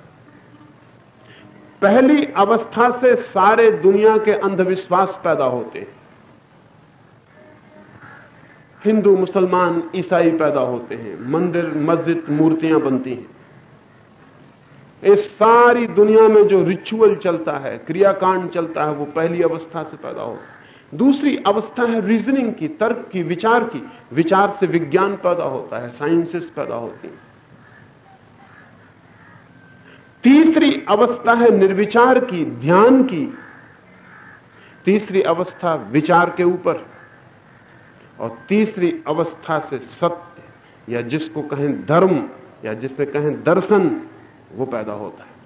S2: पहली अवस्था से सारे दुनिया के अंधविश्वास पैदा होते हैं। हिंदू, मुसलमान, ईसाई पैदा होते हैं। मंदिर, मस्जिद, मूर्तियाँ बनती हैं। इस सारी दुनिया में जो रिचुअल चलता है, क्रियाकांड चलता है, वो पहली अवस्था से पैदा होता है। दूसरी अवस्था है रीजनिंग की, तर्क की, विचार की। विचार से विज्ञान पैदा होता है साइंसेस पैदा होती हैं। तीसरी अवस्था है निर्विचार की, ध्यान की। तीसरी अवस्था विचार के ऊपर। और तीसरी अवस्था से सत्य, या जिसको कहें धर्म, या जिसे कहें दर्शन, वो पैदा होता है।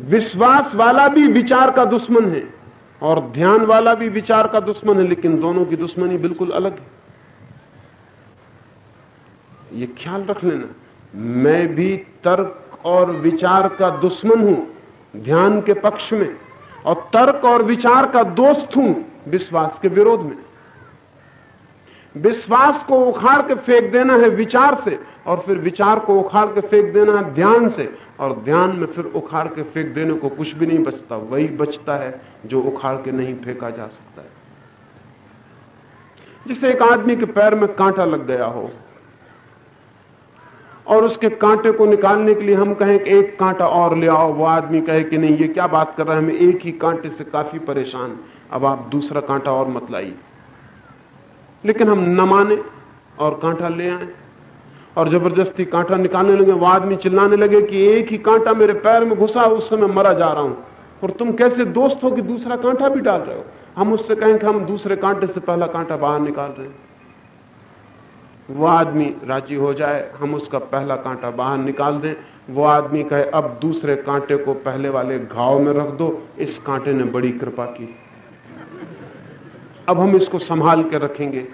S2: विश्वास वाला भी विचार का दुश्मन है और ध्यान वाला भी विचार का दुश्मन है, लेकिन दोनों की दुश्मनी बिल्कुल अलग है। ये ख्याल रख लेना, मैं भी तर्क और विचार का दुश्मन हूँ, ध्यान के पक्ष में, और तर्क और विचार का दोस्त हूँ, विश्वास के विरोध में। विश्वास को उखाड़ के फेंक देना है विचार से, और फिर विचार को उखाड़ के फेंक देना है ध्यान से, और ध्यान में फिर उखाड़ के फेंक देने को कुछ भी नहीं बचता। वही बचता है जो उखाड़ के नहीं फेंका जा सकता है। जिसे एक आदमी के पैर में कांटा लग गया हो, और उसके कांटे को निकालने के लिए हम कहें कि एक कांटा और ले आओ, वो आदमी कहे कि नहीं, ये क्या बात कर रहा है, हम एक ही कांटे से काफ़ी परेशान। अब आप दूसरा कांटा और मत लाइए। लेकिन हम न माने और कांटा ले आए। और ज़बरदस्ती कांटा निकालने लगे, वो आदमी चिल्लाने लगे कि एक ही कांटा मेरे पैर में घुसा, उस समय मरा जा रहा हूँ। और तुम कैसे दोस्त हो कि दूसरा कांटा भी डाल रहे हो? हम उससे कहें कि हम दूसरे कांटे से पहला कांटा बाहर निकाल रहे हैं। वो आदमी राज़ी हो जाए, हम उसका पहला कांटा बाहर निकाल दें। वो आदमी कहे, अब दूसरे कांटे को पहले वाले घाव में रख दो। इस कांटे ने बड़ी कृपा की। अब हम इसको संभाल के रखेंगे।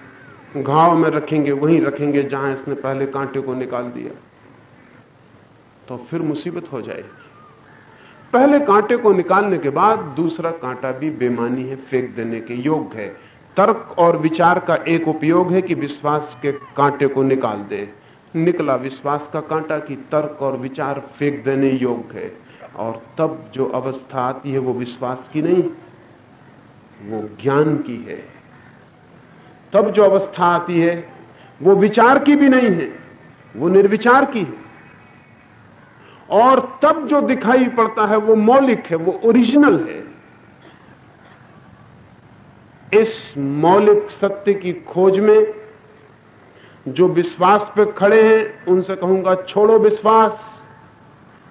S2: घाव में रखेंगे, वहीं रखेंगे, जहाँ इसने पहले कांटे को निकाल दिया। तो फिर मुसीबत हो जाएगी। पहले कांटे को निकालने के बाद दूसरा कांटा भी बेमानी है, फेंक देने के योग्य है। तर्क और विचार का एक उपयोग है कि विश्वास के कांटे को निकाल दे। निकला विश्वास का कांटा कि तर्क और विचार फेंक देने योग्य है। और तब जो अवस्था आती है, वो विश्वास की नहीं। वो ज्ञान की है। तब जो अवस्था आती है, वो विचार की भी नहीं है, वो निर्विचार की है। और तब जो दिखाई पड़ता है, वो मौलिक है, वो ओरिजिनल है। इस मौलिक सत्य की खोज में जो विश्वास पे खड़े हैं, उनसे कहूँगा, छोड़ो विश्वास,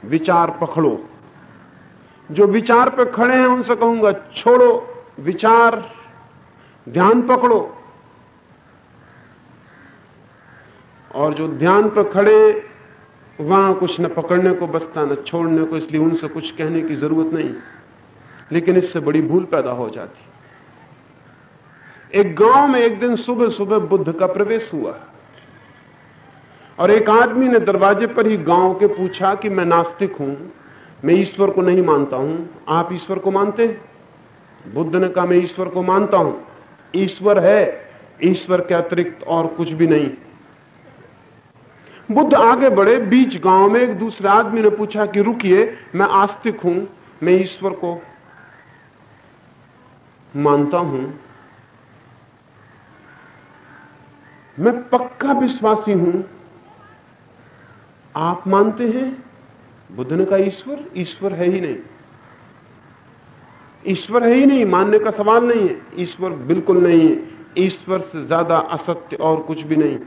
S2: विचार पकड़ो। जो विचार पे खड़े हैं, उनसे कहूँगा, छोड़ो विचार, ध्यान पकड़ो। और जो ध्यान पर खड़े, वहाँ कुछ न पकड़ने को बसता, न छोड़ने को, इसलिए उनसे कुछ कहने की ज़रूरत नहीं। लेकिन इससे बड़ी भूल पैदा हो जाती। एक गाँव में एक दिन सुबह सुबह बुद्ध का प्रवेश हुआ। और एक आदमी ने दरवाजे पर ही गाँव के पूछा कि मैं नास्तिक हूँ, मैं ईश्वर को नहीं मानता हूँ, आप ईश्वर को मानते हैं? बुद्ध ने कहा, मैं ईश्वर को मानता हूँ। ईश्वर है। ईश्वर के अतिरिक्त और कुछ भी नहीं। बुद्ध आगे बढ़े, बीच गाँव में एक दूसरे आदमी ने पूछा कि, रुकिए, मैं आस्तिक हूँ, मैं ईश्वर को मानता हूँ। मैं पक्का विश्वासी हूँ। आप मानते हैं? बुद्ध ने कहा, ईश्वर ईश्वर है ही नहीं। ईश्वर है ही नहीं, मानने का सवाल नहीं है। ईश्वर बिल्कुल नहीं है। ईश्वर से ज़्यादा असत्य और कुछ भी नहीं।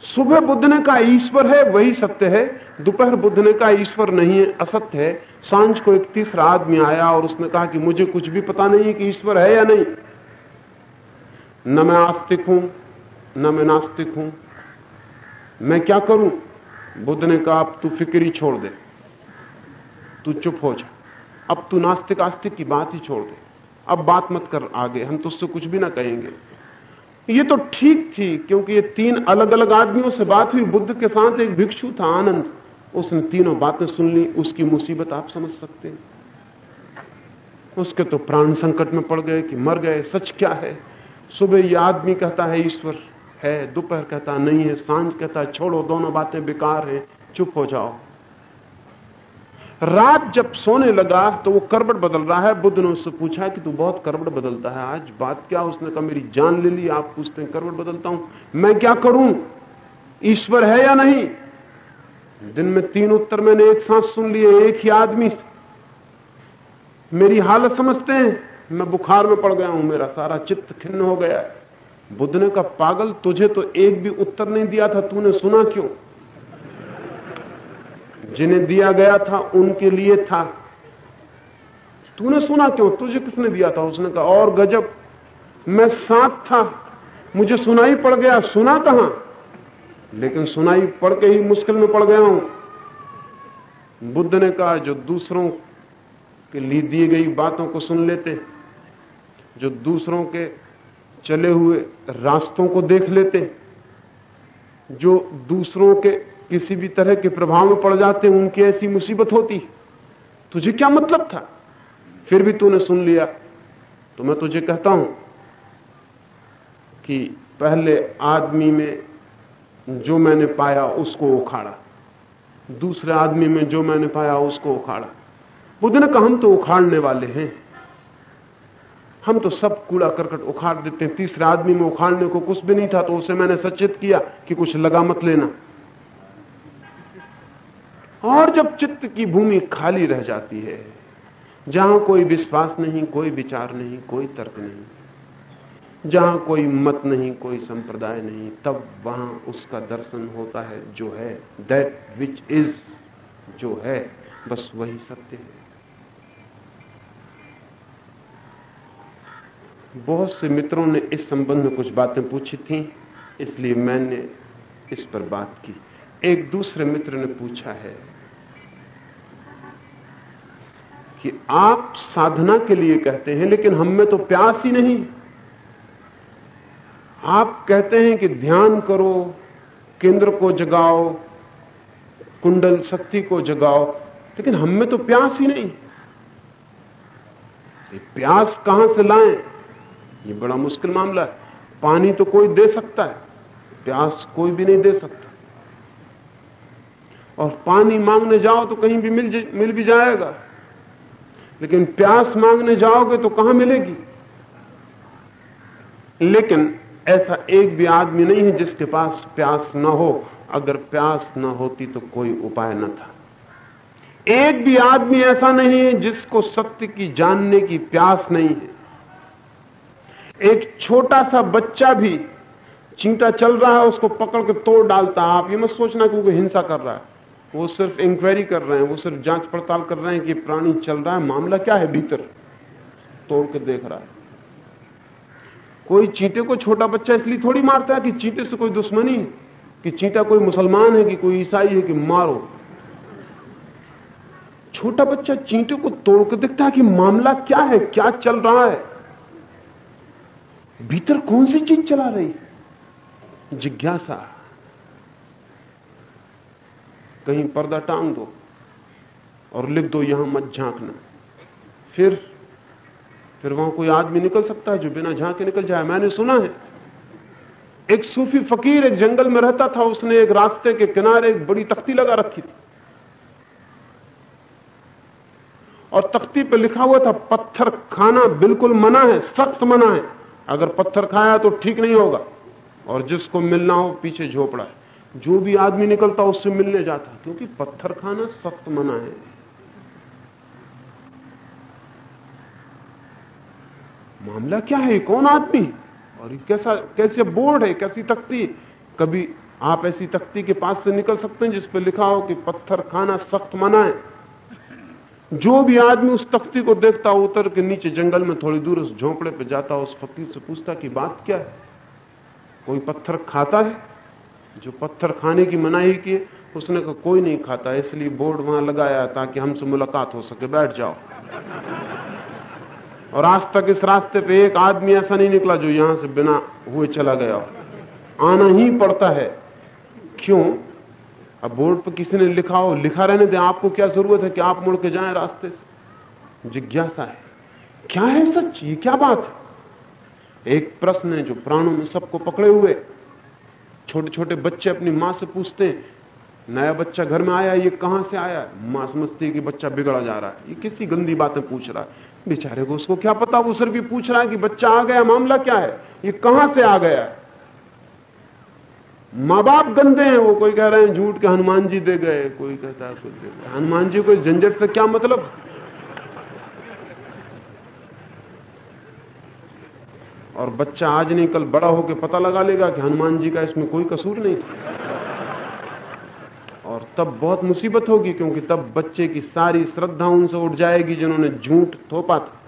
S2: सुबह बुद्ध ने कहा ईश्वर है, वही सत्य है। दोपहर बुद्ध ने कहा ईश्वर नहीं है, असत्य है। साँझ को एक तीसरा आदमी आया और उसने कहा कि मुझे कुछ भी पता नहीं है कि ईश्वर है या नहीं। न मैं आस्तिक हूँ, न मैं नास्तिक हूँ। मैं क्या करूँ? बुद्ध ने कहा अब तू फिक्री छोड़ दे। तू चुप हो जा। अब तू नास्तिक आस्तिक की बात ही छोड़ दे। अब बात मत कर आगे, हम तुझसे कुछ भी ना कहेंगे। ये तो ठीक थी, क्योंकि ये तीन अलग अलग आदमियों से बात हुई। बुद्ध के साथ एक भिक्षु था, आनंद। उसने तीनों बातें सुन ली, उसकी मुसीबत आप समझ सकते हैं। उसके तो प्राण संकट में पड़ गए कि मर गए। सच क्या है? सुबह ये आदमी कहता है, ईश्वर है। दोपहर कहता, नहीं है। साँझ कहता, छोड़ो, दोनों बातें बेकार हैं। चुप हो जाओ। रात जब सोने लगा तो वो करबट बदल रहा है। बुद्ध ने उससे पूछा कि तू बहुत करबट बदलता है। आज बात क्या उसने कहा, मेरी जान ले ली। आप पूछते हैं करबट बदलता हूँ। मैं क्या करूँ? ईश्वर है या नहीं? दिन में तीन उत्तर मैंने, एक सांस सुन लिए एक ही आदमी। मेरी हालत समझते हैं। मैं बुखार में पड़ गया हूँ। मेरा सारा चित्त खिन्न हो गया है। बुद्ध ने कहा, पागल, तुझे तो एक भी उत्तर नहीं दिया था। तूने सुना क्यों? जिन्हें दिया गया था, उनके लिए था। तूने सुना क्यों? तुझे किसने दिया था? उसने कहा, और गजब, मैं साथ था। मुझे सुनाई पड़ गया। सुना कहाँ? लेकिन सुनाई पड़ के ही मुश्किल में पड़ गया हूँ। बुद्ध ने कहा, जो दूसरों के लिए दी गई बातों को सुन लेते, जो दूसरों के चले हुए रास्तों को देख लेते, जो दूसरों के किसी भी तरह के प्रभाव में पड़ जाते उनकी ऐसी मुसीबत होती तुझे क्या मतलब था? फिर भी तूने सुन लिया। तो मैं तुझे कहता हूँ कि पहले आदमी में जो मैंने पाया, उसको उखाड़ा। दूसरे आदमी में जो मैंने पाया, उसको उखाड़ा। बुद्ध ने कहा, हम तो उखाड़ने वाले हैं। हम तो सब कूड़ा करकट उखाड़ देते हैं। तीसरे आदमी में उखाड़ने को कुछ भी नहीं था तो उसे मैंने सचेत किया कि कुछ लगा मत लेना। और जब चित्त की भूमि खाली रह जाती है, जहाँ कोई विश्वास नहीं, कोई विचार नहीं, कोई तर्क नहीं, जहाँ कोई मत नहीं, कोई संप्रदाय नहीं, तब वहाँ उसका दर्शन होता है, जो है दैट विच इज़ जो है, बस वही सत्य है। बहुत से मित्रों ने इस संबंध में कुछ बातें पूछी थी, इसलिए मैंने इस पर बात की। एक दूसरे मित्र ने पूछा है कि आप साधना के लिए कहते हैं, लेकिन हम में तो प्यास ही नहीं। आप कहते हैं कि ध्यान करो, केंद्र को जगाओ, कुंडल शक्ति को जगाओ, लेकिन हम में तो प्यास ही नहीं। ये प्यास कहाँ से लाएँ? ये बड़ा मुश्किल मामला है। पानी तो कोई दे सकता है, प्यास कोई भी नहीं दे सकता। और पानी मांगने जाओ तो कहीं भी मिल मिल भी जाएगा। लेकिन प्यास मांगने जाओगे तो कहाँ मिलेगी? लेकिन ऐसा एक भी आदमी नहीं है जिसके पास प्यास न हो। अगर प्यास न होती तो कोई उपाय न था। एक भी आदमी ऐसा नहीं है जिसको सत्य की जानने की प्यास नहीं है। एक छोटा सा बच्चा भी चींटा चल रहा है, उसको पकड़ के तोड़ डालता है। आप ये मत सोचना कि वो हिंसा कर रहा है। वो सिर्फ़ इंक्वायरी कर रहे हैं, वो सिर्फ़ जाँच पड़ताल कर रहे हैं कि प्राणी चल रहा है, मामला क्या है भीतर? तोड़ के देख रहा है। कोई चींटे को छोटा बच्चा इसलिए थोड़ी मारता है कि चींटे से कोई दुश्मनी है, कि चींटा कोई मुसलमान है, कि कोई ईसाई है, कि मारो। छोटा बच्चा चींटे को तोड़ के देखता है कि मामला क्या है, क्या चल रहा है। भीतर कौन सी चीज़ चला रही जिज्ञासा। कहीं पर्दा टांग दो और लिख दो, यहाँ मत झांकना। फिर फिर वहाँ कोई आदमी निकल सकता है जो बिना झांके निकल जाए? मैंने सुना है। एक सूफी फकीर एक जंगल में रहता था, उसने एक रास्ते के किनारे एक बड़ी तख्ती लगा रखी थी। और तख्ती पे लिखा हुआ था, पत्थर खाना बिल्कुल मना है, सख्त मना है। अगर पत्थर खाया तो ठीक नहीं होगा और जिसको मिलना हो, पीछे झोपड़ा है। जो भी आदमी निकलता उससे मिलने जाता क्योंकि पत्थर खाना सख्त मना है। मामला क्या है? कौन आदमी? और ये कैसा, कैसे बोर्ड है? कैसी तख्ती? कभी आप ऐसी तख्ती के पास से निकल सकते हैं, जिस पर लिखा हो कि पत्थर खाना सख्त मना है। जो भी आदमी उस तख्ती को देखता उतर के नीचे जंगल में थोड़ी दूर, उस झोंपड़े पे जाता उस फकीर से पूछता कि बात क्या है? कोई पत्थर खाता है? जो पत्थर खाने की मनाही की उसने कहा, कोई नहीं खाता, इसलिए बोर्ड वहाँ लगाया ताकि हमसे मुलाकात हो सके। बैठ जाओ। और आज तक इस रास्ते पे एक आदमी ऐसा नहीं निकला जो यहाँ से बिना हुए चला गया आना ही पड़ता है। क्यों? अब बोर्ड पर किसी ने लिखा हो, लिखा रहने दे, आपको क्या ज़रूरत है कि आप मुड़ के जाएँ रास्ते से? जिज्ञासा है। क्या है सच? ये क्या बात है? एक प्रश्न है जो प्राणों में सबको पकड़े हुए। छोटे छोटे बच्चे अपनी माँ से पूछते हैं, नया बच्चा घर में आया, ये कहाँ से आया? माँ समझती है कि बच्चा बिगड़ा जा रहा है। ये किसी गंदी बातें पूछ रहा है। बेचारे को उसको क्या पता, वो सिर्फ़ भी पूछ रहा है कि बच्चा आ गया, मामला क्या है? ये कहाँ से आ गया? माँ बाप गंदे हैं, वो कोई कह रहे हैं, झूठ के हनुमान जी दे गए, कोई कहता है कुछ हनुमान जी को झंझट से क्या मतलब? और बच्चा आज नहीं, कल बड़ा होकर पता लगा लेगा कि हनुमान जी का इसमें कोई कसूर नहीं था। और तब बहुत मुसीबत होगी, क्योंकि तब बच्चे की सारी श्रद्धा उनसे उठ जाएगी जिन्होंने झूठ थोपा था।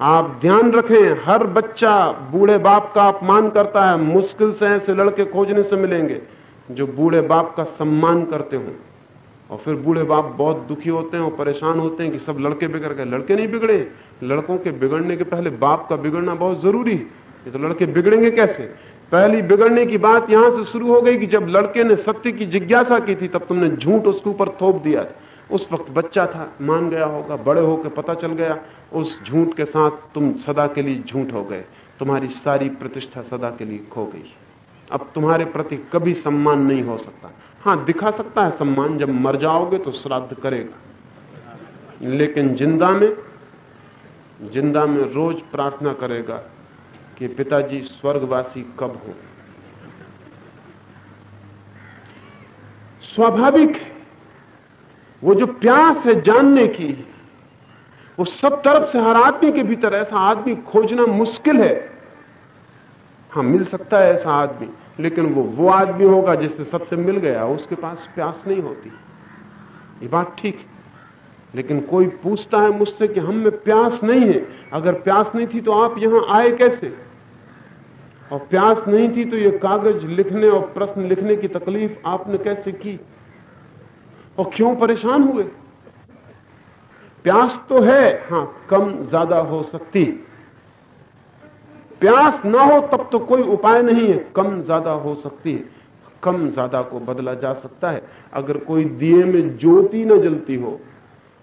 S2: आप ध्यान रखें, हर बच्चा बूढ़े बाप का अपमान करता है, मुश्किल से ऐसे लड़के खोजने से मिलेंगे जो बूढ़े बाप का सम्मान करते हो। और फिर बूढ़े बाप बहुत दुखी होते हैं और परेशान होते हैं कि सब लड़के बिगड़ गए। लड़के नहीं बिगड़े, लड़कों के बिगड़ने के पहले बाप का बिगड़ना बहुत ज़रूरी है। ये तो लड़के बिगड़ेंगे कैसे? पहली बिगड़ने की बात यहाँ से शुरू हो गई कि जब लड़के ने सत्य की जिज्ञासा की थी, तब तुमने झूठ उसके ऊपर थोप दिया उस वक्त बच्चा था, मान गया होगा, बड़े होकर पता चल गया, उस झूठ के साथ तुम सदा के लिए झूठ हो गए। तुम्हारी सारी प्रतिष्ठा सदा के लिए खो गई। अब तुम्हारे प्रति कभी सम्मान नहीं हो सकता। हाँ, दिखा सकता है सम्मान, जब मर जाओगे तो श्राद्ध करेगा। लेकिन ज़िंदा में ज़िंदा में रोज प्रार्थना करेगा कि पिताजी स्वर्गवासी कब हो? स्वाभाविक है, वो जो प्यास है जानने की, वो सब तरफ़ से हर आदमी के भीतर ऐसा आदमी खोजना मुश्किल है। हाँ, मिल सकता है ऐसा आदमी, लेकिन वो वो आदमी होगा जिससे सबसे मिल गया, उसके पास प्यास नहीं होती। ये बात ठीक है। लेकिन कोई पूछता है मुझसे कि हम में प्यास नहीं है। अगर प्यास नहीं थी तो आप यहाँ आए कैसे? और प्यास नहीं थी तो ये कागज़ लिखने और प्रश्न लिखने की तकलीफ़ आपने कैसे की? और क्यों परेशान हुए? प्यास तो है, हाँ, कम ज़्यादा हो सकती। प्यास ना हो तब तो कोई उपाय नहीं है, कम ज़्यादा हो सकती है। कम ज़्यादा को बदला जा सकता है। अगर कोई दिए में ज्योति न जलती हो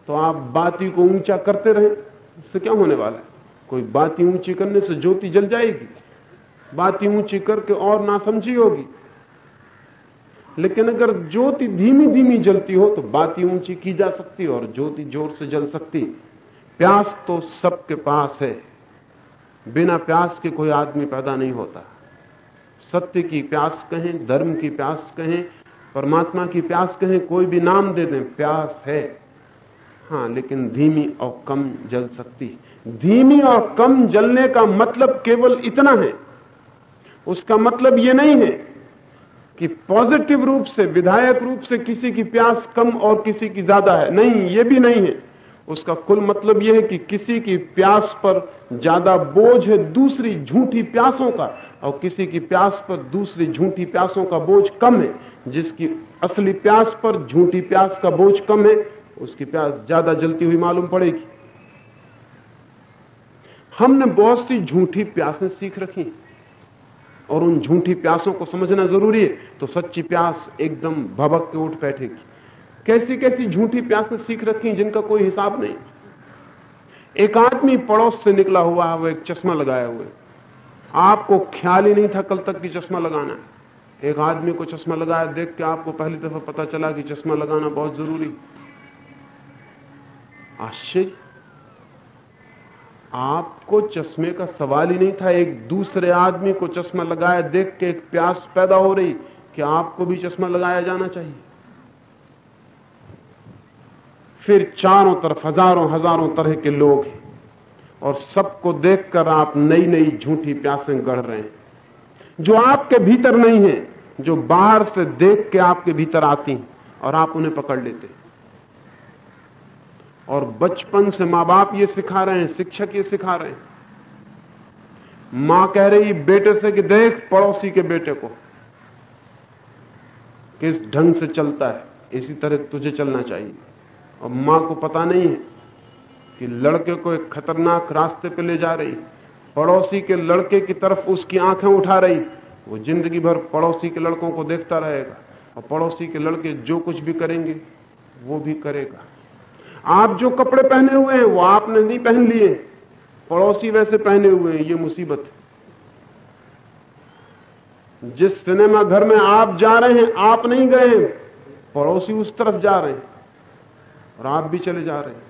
S2: तो आप बाती को ऊँचा करते रहें इससे क्या होने वाला है? कोई बाती ऊँची करने से ज्योति जल जाएगी। बाती ऊँची करके और ना समझी होगी। लेकिन अगर ज्योति धीमी धीमी जलती हो तो बाती ऊँची की जा सकती और ज्योति ज़ोर से जल सकती प्यास तो सबके पास है। बिना प्यास के कोई आदमी पैदा नहीं होता। सत्य की प्यास कहें, धर्म की प्यास कहें, परमात्मा की प्यास कहें, कोई भी नाम दे दें, प्यास है। हाँ, लेकिन धीमी और कम जल सकती धीमी और कम जलने का मतलब केवल इतना है। उसका मतलब यह नहीं है कि पॉजिटिव रूप से, विधायक रूप से किसी की प्यास कम और किसी की ज़्यादा है। नहीं यह भी नहीं है। उसका कुल मतलब यह है कि किसी की प्यास पर ज़्यादा बोझ है दूसरी झूठी प्यासों का, और किसी की प्यास पर दूसरी झूठी प्यासों का बोझ कम है, जिसकी असली प्यास पर झूठी प्यास का बोझ कम है उसकी प्यास ज़्यादा जलती हुई मालूम पड़ेगी। हमने बहुत सी झूठी प्यासें सीख रखी और उन झूठी प्यासों को समझना ज़रूरी है तो सच्ची प्यास एकदम भबक के उठ बैठेगी। कैसी कैसी झूठी प्यासें सीख रखी जिनका कोई हिसाब नहीं? एक आदमी पड़ोस से निकला हुआ है, वो एक चश्मा लगाए हुए आपको ख्याल ही नहीं था कल तक कि चश्मा लगाना है। एक आदमी को चश्मा लगाया, देख के आपको पहली दफ़ा पता चला कि चश्मा लगाना बहुत ज़रूरी आश्चर्य। आपको चश्मे का सवाल ही नहीं था, एक दूसरे आदमी को चश्मा लगाया देख के एक प्यास पैदा हो रही कि आपको भी चश्मा लगाया जाना चाहिए। फिर चारों तरफ़ हज़ारों हज़ारों तरह के लोग हैं और सबको देखकर आप नई नई झूठी प्यासें गढ़ रहे हैं। जो आपके भीतर नहीं है, जो बाहर से देख के आपके भीतर आती हैं और आप उन्हें पकड़ लेते हैं। और बचपन से माँ बाप ये सिखा रहे हैं, शिक्षक ये सिखा रहे हैं। माँ कह रही, बेटे से कि देख पड़ोसी के बेटे को, किस ढंग से चलता है, इसी तरह तुझे चलना चाहिए। और माँ को पता नहीं है कि लड़के को एक खतरनाक रास्ते पे ले जा रही, पड़ोसी के लड़के की तरफ़ उसकी आँखें उठा रही, वो ज़िंदगी भर पड़ोसी के लड़कों को देखता रहेगा, और पड़ोसी के लड़के जो कुछ भी करेंगे, वो भी करेगा। आप जो कपड़े पहने हुए हैं, वो आपने नहीं पहन लिए। पड़ोसी वैसे पहने हुए हैं, ये मुसीबत। है जिस सिनेमा घर में आप जा रहे हैं, आप नहीं गए हैं, पड़ोसी उस तरफ़ जा रहे हैं और आप भी चले जा रहे हैं।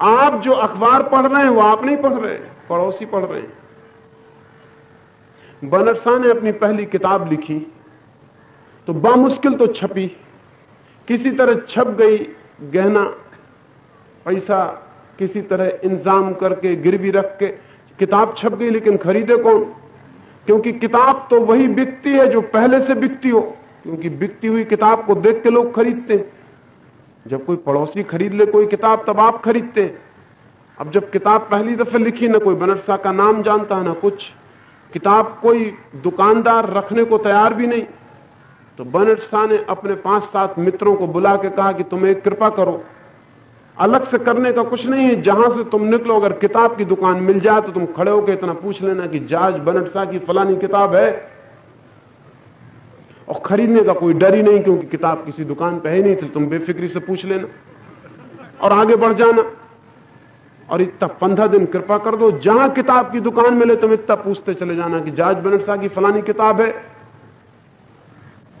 S2: आप जो अखबार पढ़ रहे हैं, वो आप नहीं पढ़ रहे, पड़ोसी पढ़ रहे हैं। बनरसा ने अपनी पहली किताब लिखी तो बामुश्किल तो छपी, किसी तरह छप गई गहना, पैसा, किसी तरह इंतज़ाम करके, गिरवी रख के, किताब छप गई, लेकिन खरीदे कौन? क्योंकि किताब तो वही बिकती है जो पहले से बिकती हो। क्योंकि बिकती हुई किताब को देख के लोग खरीदते हैं। जब कोई पड़ोसी खरीद ले कोई किताब, तब आप खरीदते हैं। अब जब किताब पहली दफे लिखी, ना कोई बनरसा का नाम जानता, ना कुछ। किताब कोई दुकानदार रखने को तैयार भी नहीं। तो बनट शाह ने अपने पाँच सात मित्रों को बुला के कहा कि तुम एक कृपा करो। अलग से करने का कुछ नहीं है। जहाँ से तुम निकलो, अगर किताब की दुकान मिल जाए तो तुम खड़े होकर इतना पूछ लेना कि जाज बनट शाह की फलानी किताब है। और खरीदने का कोई डर ही नहीं, क्योंकि किताब किसी दुकान पर है नहीं थी तुम बेफिक्री से पूछ लेना और आगे बढ़ जाना। और इतना पंद्रह दिन कृपा कर दो। जहाँ किताब की दुकान मिले, तुम इतना पूछते चले जाना कि जाज बनट शाह की फलानी किताब है।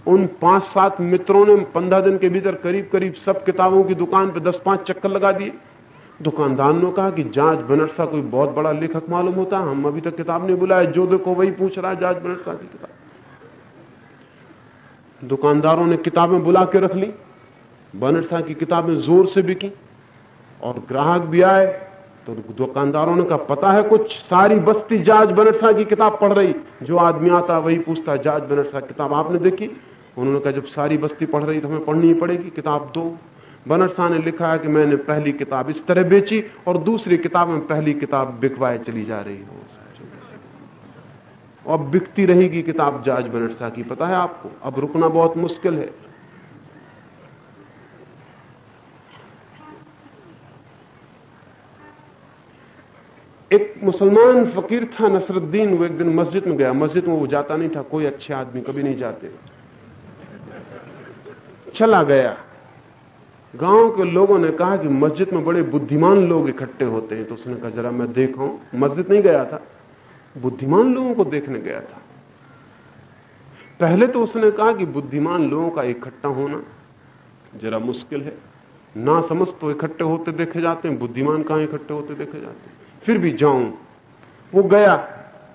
S2: उन पाँच सात मित्रों ने पंद्रह दिन के भीतर करीब करीब सब किताबों की दुकान पर दस पाँच चक्कर लगा दिए। दुकानदार ने कहा कि जाँच बनरसा कोई बहुत बड़ा लेखक मालूम होता, हम अभी तक किताब नहीं बुलाया जो देखो वही पूछ रहा है जाँच बनरसा की किताब। दुकानदारों ने किताबें बुला के रख ली, बनरसा की किताबें ज़ोर से बिकी और ग्राहक भी आए तो दुकानदारों ने कहा, पता है कुछ? सारी बस्ती जाज बनरसा की किताब पढ़ रही। जो आदमी आता वही पूछता जाज बनरसा किताब आपने देखी? उन्होंने कहा, जब सारी बस्ती पढ़ रही तो हमें पढ़नी ही पड़ेगी, किताब दो। बनरसा ने लिखा है कि मैंने पहली किताब इस तरह बेची और दूसरी किताब में पहली किताब बिकवाए चली जा रही हो। अब बिकती रहेगी किताब जाज बनरसा की। पता है आपको, अब रुकना बहुत मुश्किल है। एक मुसलमान फकीर था, नसरुद्दीन, वो एक दिन मस्जिद में गया। मस्जिद में वो जाता नहीं था, कोई अच्छे आदमी कभी नहीं जाते। चला गया। गाँव के लोगों ने कहा कि मस्जिद में बड़े बुद्धिमान लोग इकट्ठे होते हैं। तो उसने कहा, जरा मैं देखा मस्जिद नहीं गया था। बुद्धिमान लोगों को देखने गया था। पहले तो उसने कहा कि बुद्धिमान लोगों का इकट्ठा होना जरा मुश्किल है। ना समझ तो इकट्ठे होते देखे जाते हैं। बुद्धिमान कहाँ इकट्ठे होते देखे जाते हैं? फिर भी जाऊँ। वो गया।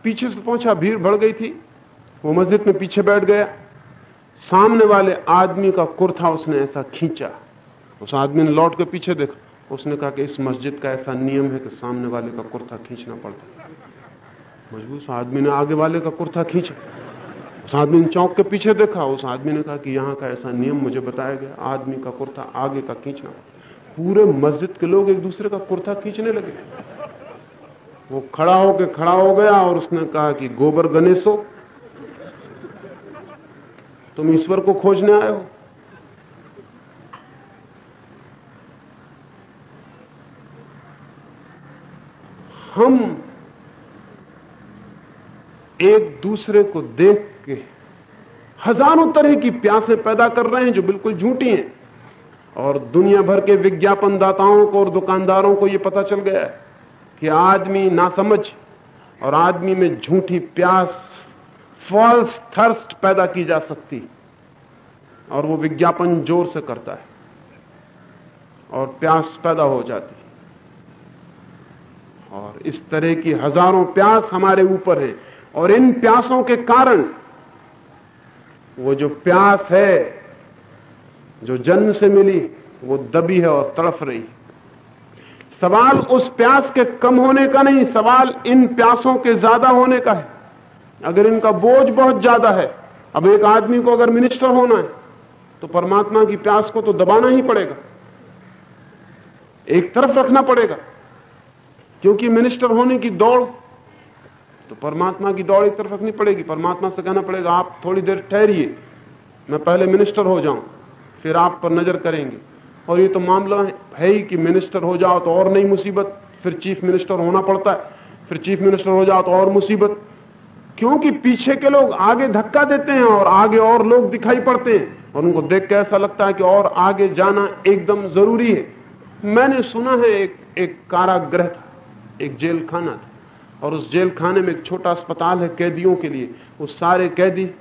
S2: पीछे से पहुँचा, भीड़ बढ़ गई थी। वो मस्जिद में पीछे बैठ गया। सामने वाले आदमी का कुर्था उसने ऐसा खींचा। उस आदमी ने लौट के पीछे देखा। उसने कहा कि इस मस्जिद का ऐसा नियम है कि सामने वाले का कुर्ता खींचना पड़ता मजबूर, उस आदमी ने आगे वाले का कुर्ता खींचा। उस आदमी ने चौक के पीछे देखा। उस आदमी ने कहा कि यहाँ का ऐसा नियम मुझे बताया गया, आदमी का कुर्ता आगे का खींचना पूरे मस्जिद के लोग एक दूसरे का कुर्ता खींचने लगे। वो खड़ा होकर खड़ा हो गया और उसने कहा कि, गोबर गणेशो तुम ईश्वर को खोजने आए हो? हम एक दूसरे को देख के हज़ारों तरह की प्यासें पैदा कर रहे हैं जो बिल्कुल झूठी हैं। और दुनिया भर के विज्ञापन दाताओं को और दुकानदारों को यह पता चल गया है कि आदमी ना समझ और आदमी में झूठी प्यास फॉल्स थर्स्ट पैदा की जा सकती और वो विज्ञापन ज़ोर से करता है। और प्यास पैदा हो जाती है। और इस तरह की हज़ारों प्यास हमारे ऊपर है। और इन प्यासों के कारण वो जो प्यास है, जो जन्म से मिली, वो दबी है और तड़फ रही सवाल उस प्यास के कम होने का नहीं, सवाल इन प्यासों के ज़्यादा होने का है। अगर इनका बोझ बहुत ज़्यादा है, अब एक आदमी को अगर मिनिस्टर होना है तो परमात्मा की प्यास को तो दबाना ही पड़ेगा। एक तरफ़ रखना पड़ेगा। क्योंकि मिनिस्टर होने की दौड़ तो परमात्मा की दौड़ एक तरफ़ रखनी पड़ेगी। परमात्मा से कहना पड़ेगा, आप थोड़ी देर ठहरिए, मैं पहले मिनिस्टर हो जाऊँ, फिर आप पर नज़र करेंगे। और ये तो मामला है ही कि मिनिस्टर हो जाओ तो और नई मुसीबत, फिर चीफ मिनिस्टर होना पड़ता है, फिर चीफ मिनिस्टर हो जाओ तो और मुसीबत। क्योंकि पीछे के लोग आगे धक्का देते हैं और आगे और लोग दिखाई पड़ते हैं। और उनको देख के ऐसा लगता है कि और आगे जाना एकदम ज़रूरी है। मैंने सुना है एक एक कारागृह था, एक जेल खाना था। और उस जेल खाने में एक छोटा अस्पताल है कैदियों के लिए। वो सारे कैदी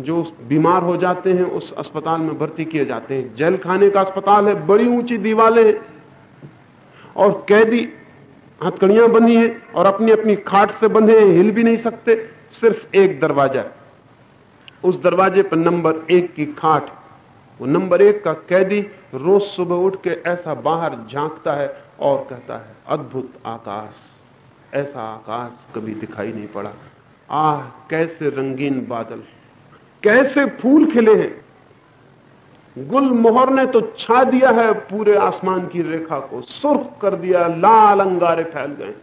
S2: जो बीमार हो जाते हैं, उस अस्पताल में भर्ती किए जाते हैं। जेल खाने का अस्पताल है, बड़ी ऊँची दीवारें हैं। और कैदी हथकड़ियाँ बंधी हैं और अपनी अपनी खाट से बंधे हैं, हिल भी नहीं सकते। सिर्फ़ एक दरवाज़ा है। उस दरवाजे पर नंबर एक की खाट वो नंबर एक का कैदी रोज सुबह उठ के ऐसा बाहर झांकता है और कहता है, अद्भुत आकाश। ऐसा आकाश कभी दिखाई नहीं पड़ा। आह, कैसे रंगीन बादल कैसे फूल खिले हैं। गुल मोहर ने तो छा दिया है पूरे आसमान की रेखा को, सुर्ख कर दिया, लाल अंगारे फैल गए।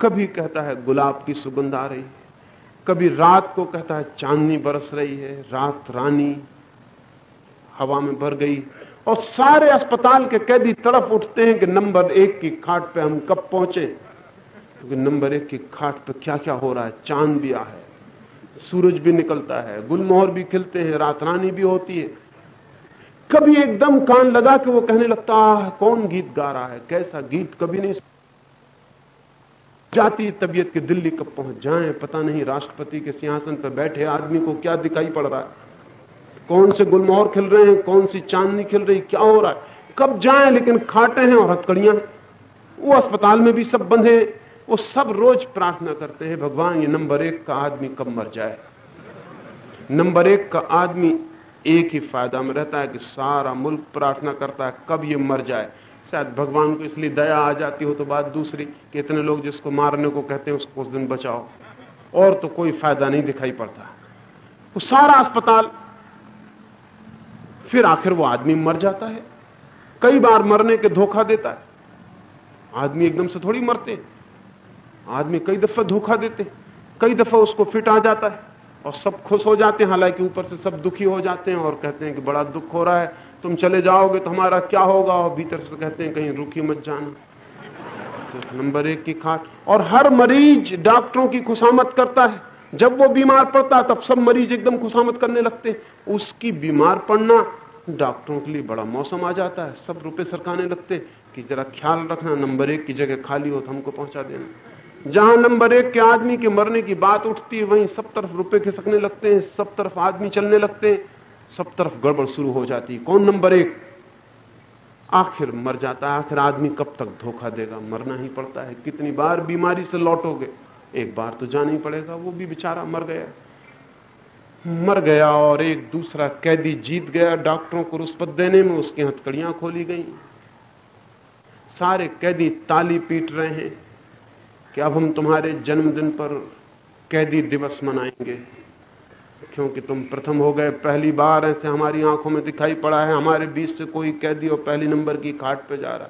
S2: कभी कहता है, गुलाब की सुगंध आ रही है। कभी रात को कहता है, चांदनी बरस रही है, रात रानी हवा में भर गई। और सारे अस्पताल के कैदी तड़प उठते हैं कि नंबर एक की खाट पे हम कब पहुँचे। क्योंकि तो नंबर एक की खाट पे क्या क्या हो रहा है? चाँद भी आ है, सूरज भी निकलता है, गुलमोहर भी खिलते हैं, रात रानी भी होती है। कभी एकदम कान लगा के वो कहने लगता है कौन गीत गा रहा है? कैसा गीत? कभी नहीं जाती तबीयत की दिल्ली कब पहुँच जाए? पता नहीं, राष्ट्रपति के सिंहासन पर बैठे आदमी को क्या दिखाई पड़ रहा है? कौन से गुलमोहर खिल रहे हैं, कौन सी चांदनी खिल रही, क्या हो रहा है? कब जाए, लेकिन खाटे हैं और हथकड़ियाँ वो अस्पताल में भी सब बंधे वो सब रोज प्रार्थना करते हैं, भगवान, ये नंबर एक का आदमी कब मर जाए? नंबर एक का आदमी एक ही फ़ायदा में रहता है कि सारा मुल्क प्रार्थना करता है, कब ये मर जाए? शायद भगवान को इसलिए दया आ जाती हो तो बात दूसरी, कि इतने लोग जिसको मारने को कहते हैं, उसको उस दिन बचाओ। और तो कोई फ़ायदा नहीं दिखाई पड़ता। वो सारा अस्पताल, फिर आखिर वो आदमी मर जाता है। कई बार मरने के धोखा देता है। आदमी एकदम से थोड़ी मरते आदमी कई दफ़ा धोखा देते कई दफ़ा उसको फिट आ जाता है। और सब खुश हो जाते हैं, हालाँकि ऊपर से सब दुखी हो जाते हैं और कहते हैं कि बड़ा दुख हो रहा है। तुम चले जाओगे तो हमारा क्या होगा? और भीतर से कहते हैं, कहीं रुकी मत जाना। तो नंबर एक की खाट। और हर मरीज़ डॉक्टरों की खुशामत करता है। जब वो बीमार पड़ता है, तब सब मरीज़ एकदम खुशामत करने लगते हैं। उसकी बीमार पड़ना डॉक्टरों के लिए बड़ा मौसम आ जाता है। सब रुपए सरकाने लगते कि जरा ख्याल रखना, नंबर एक की जगह खाली हो तो हमको पहुँचा देना। जहाँ नंबर एक के आदमी के मरने की बात उठती है, वहीं सब तरफ़ रुपए खिसकने लगते हैं, सब तरफ़ आदमी चलने लगते हैं। सब तरफ़ गड़बड़ शुरू हो जाती। कौन नंबर एक? आखिर मर जाता है आखिर आदमी कब तक धोखा देगा? मरना ही पड़ता है। कितनी बार बीमारी से लौटोगे? एक बार तो जाना ही पड़ेगा। वो भी बेचारा मर गया। मर गया और एक दूसरा कैदी जीत गया। डॉक्टरों को रुष्पत देने में उसकी हथकड़ियाँ खोली गई। सारे कैदी ताली पीट रहे हैं कि अब हम तुम्हारे जन्मदिन पर कैदी दिवस मनाएँगे। क्योंकि तुम प्रथम हो गए, पहली बार ऐसे हमारी आँखों में दिखाई पड़ा है, हमारे बीच से कोई कैदी और पहली नंबर की खाट पे जा रहा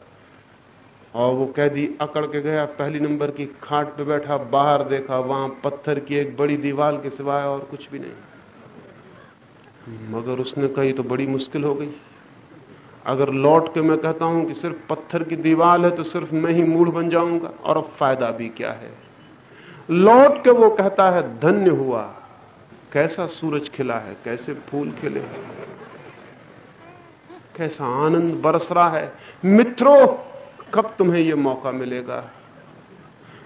S2: और वो कैदी अकड़ के गया, पहली नंबर की खाट पे बैठा, बाहर देखा, वहाँ पत्थर की एक बड़ी दीवार के सिवाय और कुछ भी नहीं। मगर उसने कही तो बड़ी मुश्किल हो गई। अगर लौट के मैं कहता हूँ कि सिर्फ़ पत्थर की दीवार है तो सिर्फ़ मैं ही मूढ़ बन जाऊँगा, और फ़ायदा भी क्या है? लौट के वो कहता है, धन्य हुआ। कैसा सूरज खिला है, कैसे फूल खिले हैं, कैसा आनंद बरस रहा है। मित्रों, कब तुम्हें यह मौका मिलेगा?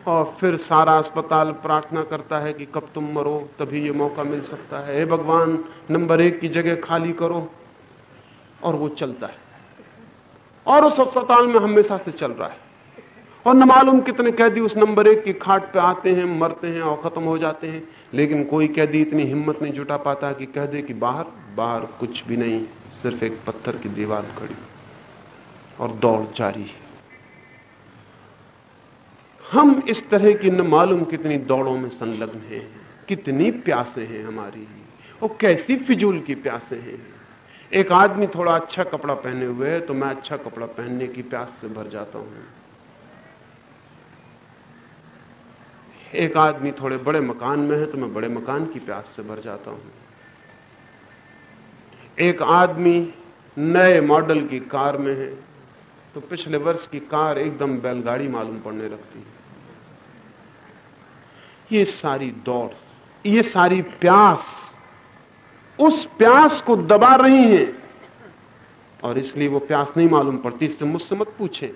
S2: और फिर सारा अस्पताल प्रार्थना करता है कि कब तुम मरो, तभी यह मौका मिल सकता है। हे भगवान, नंबर एक की जगह खाली करो, और वो चलता है। और उस अस्पताल में हमेशा से चल रहा है। और न मालूम कितने कैदी उस नंबर एक की खाट पे आते हैं, मरते हैं और खत्म हो जाते हैं। लेकिन कोई कैदी इतनी हिम्मत नहीं जुटा पाता कि कह दे कि बाहर बाहर कुछ भी नहीं, सिर्फ़ एक पत्थर की दीवार खड़ी। और दौड़ जारी है। हम इस तरह की न मालूम कितनी दौड़ों में संलग्न हैं, कितनी प्यासे हैं हमारी, और कैसी फिजूल की प्यासे हैं। एक आदमी थोड़ा अच्छा कपड़ा पहने हुए है तो मैं अच्छा कपड़ा पहनने की प्यास से भर जाता हूँ। एक आदमी थोड़े बड़े मकान में है तो मैं बड़े मकान की प्यास से भर जाता हूँ। एक आदमी नए मॉडल की कार में है तो पिछले वर्ष की कार एकदम बैलगाड़ी मालूम पड़ने लगती है। ये सारी दौड़, ये सारी प्यास, उस प्यास को दबा रही है। और इसलिए वो प्यास नहीं मालूम पड़ती, इससे मुझसे मत पूछे।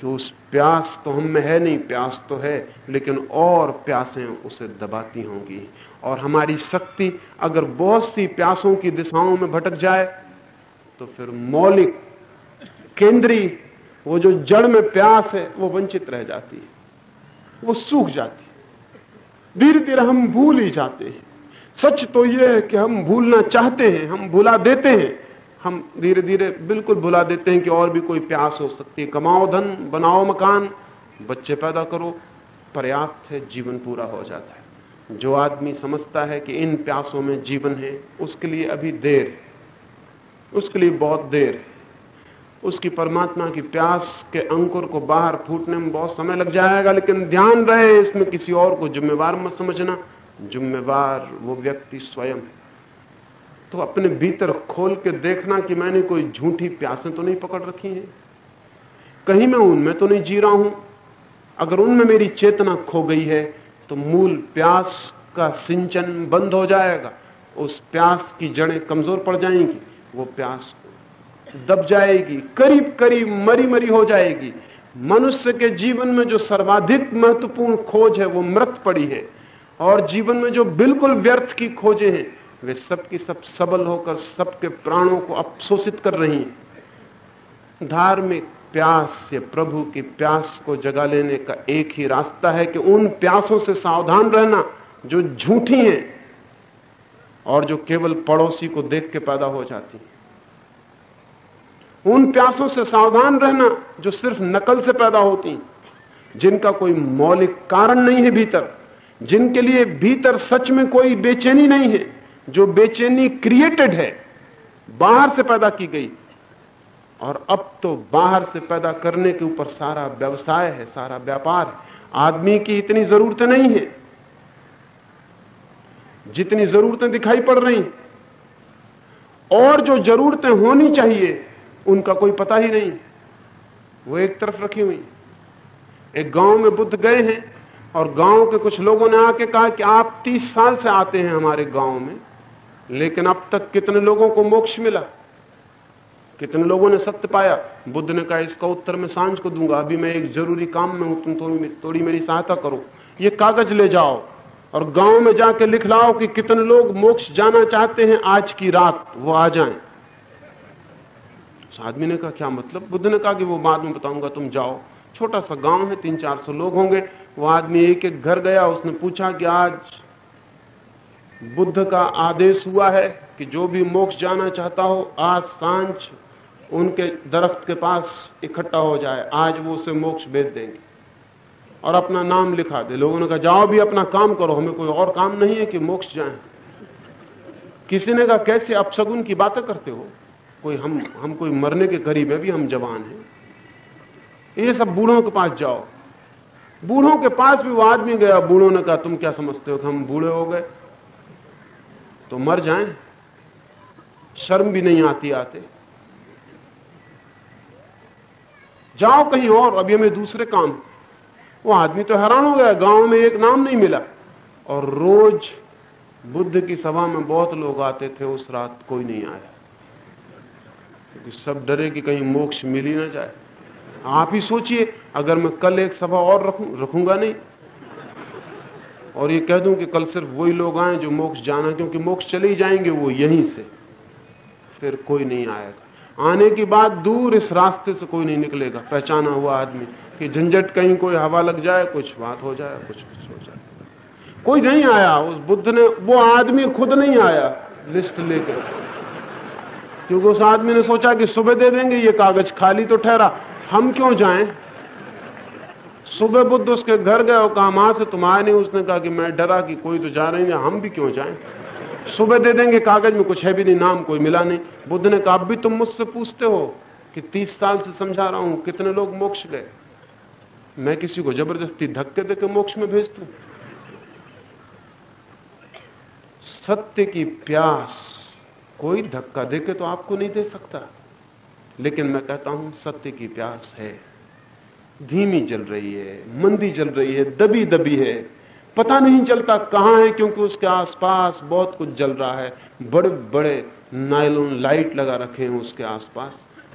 S2: कि उस प्यास तो हम में है नहीं, प्यास तो है, लेकिन और प्यासें उसे दबाती होंगी। और हमारी शक्ति अगर बहुत सी प्यासों की दिशाओं में भटक जाए तो फिर मौलिक, केंद्रीय, वो जो जड़ में प्यास है, वो वंचित रह जाती है। वो सूख जाती है। धीरे धीरे हम भूल ही जाते हैं। सच तो यह है कि हम भूलना चाहते हैं, हम भुला देते हैं हम धीरे धीरे बिल्कुल भुला देते हैं कि और भी कोई प्यास हो सकती है। कमाओ धन, बनाओ मकान, बच्चे पैदा करो, पर्याप्त है, जीवन पूरा हो जाता है। जो आदमी समझता है कि इन प्यासों में जीवन है, उसके लिए अभी देर उसके लिए बहुत देर है। उसकी परमात्मा की प्यास के अंकुर को बाहर फूटने में बहुत समय लग जाएगा, लेकिन ध्यान रहे, इसमें किसी और को जिम्मेवार मत समझना। जिम्मेवार वो व्यक्ति स्वयं है। तो अपने भीतर खोल के देखना कि मैंने कोई झूठी प्यासें तो नहीं पकड़ रखी हैं। कहीं मैं उनमें तो नहीं जी रहा हूँ। अगर उनमें मेरी चेतना खो गई है तो मूल प्यास का सिंचन बंद हो जाएगा। उस प्यास की जड़ें कमज़ोर पड़ जाएँगी। वो प्यास दब जाएगी। करीब करीब मरी मरी हो जाएगी। मनुष्य के जीवन में जो सर्वाधिक महत्वपूर्ण खोज है, वो मृत पड़ी है। और जीवन में जो बिल्कुल व्यर्थ की खोजें हैं वे सब की सब सबल होकर सबके प्राणों को अपशोषित कर रही हैं। धार्मिक प्यास से प्रभु की प्यास को जगा लेने का एक ही रास्ता है कि उन प्यासों से सावधान रहना जो झूठी हैं और जो केवल पड़ोसी को देख के पैदा हो जाती उन प्यासों से सावधान रहना जो सिर्फ़ नकल से पैदा होती जिनका कोई मौलिक कारण नहीं है भीतर, जिनके लिए भीतर सच में कोई बेचैनी नहीं है। जो बेचैनी क्रिएटेड है, बाहर से पैदा की गई। और अब तो बाहर से पैदा करने के ऊपर सारा व्यवसाय है, सारा व्यापार है। आदमी की इतनी जरूरतें नहीं है, जितनी जरूरतें दिखाई पड़ रही और जो जरूरतें होनी चाहिए, उनका कोई पता ही नहीं। वो एक तरफ़ रखी हुई एक गाँव में बुद्ध गए हैं, और गाँव के कुछ लोगों ने आके कहा कि आप तीस साल से आते हैं हमारे गाँव में। लेकिन अब तक कितने लोगों को मोक्ष मिला? कितने लोगों ने सत्य पाया? बुद्ध ने कहा, इसका उत्तर मैं साँझ को दूँगा। अभी मैं एक ज़रूरी काम में हूँ, तुम थोड़ी थोड़ी मेरी सहायता करो। ये कागज़ ले जाओ और गाँव में जाके लिख लाओ कि कितने लोग मोक्ष जाना चाहते हैं आज की रात। वो आ जाएँ। उस आदमी ने कहा, क्या मतलब? बुद्ध ने कहा कि वो बाद में बताऊँगा, तुम जाओ। छोटा सा गाँव है, तीन चार सौ लोग होंगे। वो आदमी एक एक घर गया, उसने पूछा कि आज बुद्ध का आदेश हुआ है कि जो भी मोक्ष जाना चाहता हो, आज साँझ उनके दरख्त के पास इकट्ठा हो जाए। आज वो उसे मोक्ष भेज देंगे। और अपना नाम लिखा दे। लोगों ने कहा, जाओ भी अपना काम करो। हमें कोई और काम नहीं है कि मोक्ष जाए। किसी ने कहा, कैसे अपसगुन की बातें करते हो? कोई हम हम कोई मरने के करीब है, भी हम जवान हैं। ये सब बूढ़ों के पास जाओ। बूढ़ों के पास भी वो आदमी गया। बूढ़ों ने कहा, तुम क्या समझते हो कि हम बूढ़े हो गए? तो मर जाएँ। शर्म भी नहीं आती आते। जाओ कहीं और, अभी हमें दूसरे काम। वो आदमी तो हैरान हो गया, गाँव में एक नाम नहीं मिला। और रोज बुद्ध की सभा में बहुत लोग आते थे, उस रात कोई नहीं आया। क्योंकि तो सब डरे कि कहीं मोक्ष मिल ही ना जाए। आप ही सोचिए, अगर मैं कल एक सभा और रखूँ, रखूँगा नहीं और ये कह दूँ कि कल सिर्फ़ वही लोग आए जो मोक्ष जाना क्योंकि मोक्ष चले ही जाएँगे वो यहीं से। फिर कोई नहीं आएगा। आने की बात दूर इस रास्ते से कोई नहीं निकलेगा। पहचाना हुआ आदमी कि झंझट कहीं कोई हवा लग जाए, कुछ बात हो जाए, कुछ कुछ हो जाए। कोई नहीं आया। उस बुद्ध ने, वो आदमी खुद नहीं आया, लिस्ट लेकर। क्योंकि उस आदमी ने सोचा कि सुबह दे देंगे, ये कागज़ खाली तो ठहरा। हम क्यों जाएँ? सुबह बुद्ध उसके घर गए और कहा, माँ से तुम आए नहीं, उसने कहा कि मैं डरा कि कोई तो जा रहे हैं, हम भी क्यों जाएँ? सुबह दे देंगे, कागज़ में कुछ है भी नहीं, नाम कोई मिला नहीं। बुद्ध ने कहा, अब भी तुम मुझसे पूछते हो कि तीस साल से समझा रहा हूँ, कितने लोग मोक्ष गए? मैं किसी को ज़बरदस्ती धक्के देकर मोक्ष में भेज दू? सत्य की प्यास, कोई धक्का देके तो आपको नहीं दे सकता। लेकिन मैं कहता हूँ, सत्य की प्यास है। धीमी जल रही है, मंदी जल रही है दबी दबी है। पता नहीं चलता कहाँ है क्योंकि उसके आसपास बहुत कुछ जल रहा है। बड़े बड़े नायलोन लाइट लगा रखे हैं उसके आसपास।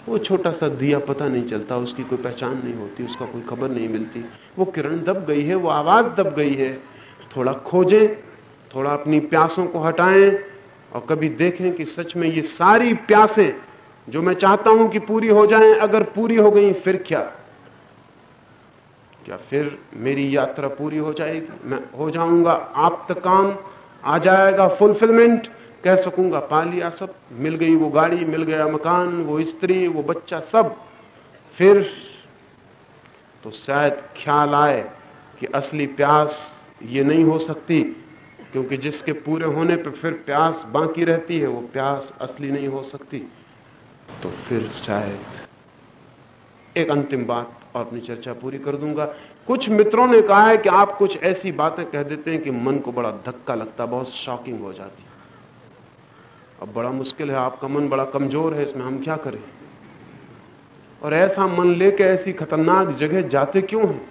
S2: वो छोटा सा दिया पता नहीं चलता, उसकी कोई पहचान नहीं होती, उसका कोई खबर नहीं मिलती। वो किरण दब गई है, वो आवाज़ दब गई है। थोड़ा खोजें, थोड़ा अपनी प्यासों को हटाएँ और कभी देखें कि सच में ये सारी प्यासें जो मैं चाहता हूँ कि पूरी हो जाएँ, अगर पूरी हो गई, फिर क्या? क्या फिर मेरी यात्रा पूरी हो जाएगी? मैं हो जाऊँगा, आप तक काम आ जाएगा फुलफिलमेंट कह सकूँगा, पा लिया सब, मिल गई वो गाड़ी, मिल गया मकान, वो स्त्री, वो बच्चा सब। फिर तो शायद ख्याल आए कि असली प्यास ये नहीं हो सकती, क्योंकि जिसके पूरे होने पर फिर प्यास बाकी रहती है, वो प्यास असली नहीं हो सकती। तो फिर शायद एक अंतिम बात और अपनी चर्चा पूरी कर दूँगा। कुछ मित्रों ने कहा है कि आप कुछ ऐसी बातें कह देते हैं कि मन को बड़ा धक्का लगता बहुत शॉकिंग हो जाती अब बड़ा मुश्किल है, आपका मन बड़ा कमज़ोर है, इसमें हम क्या करें? और ऐसा मन लेके ऐसी खतरनाक जगह जाते क्यों हैं?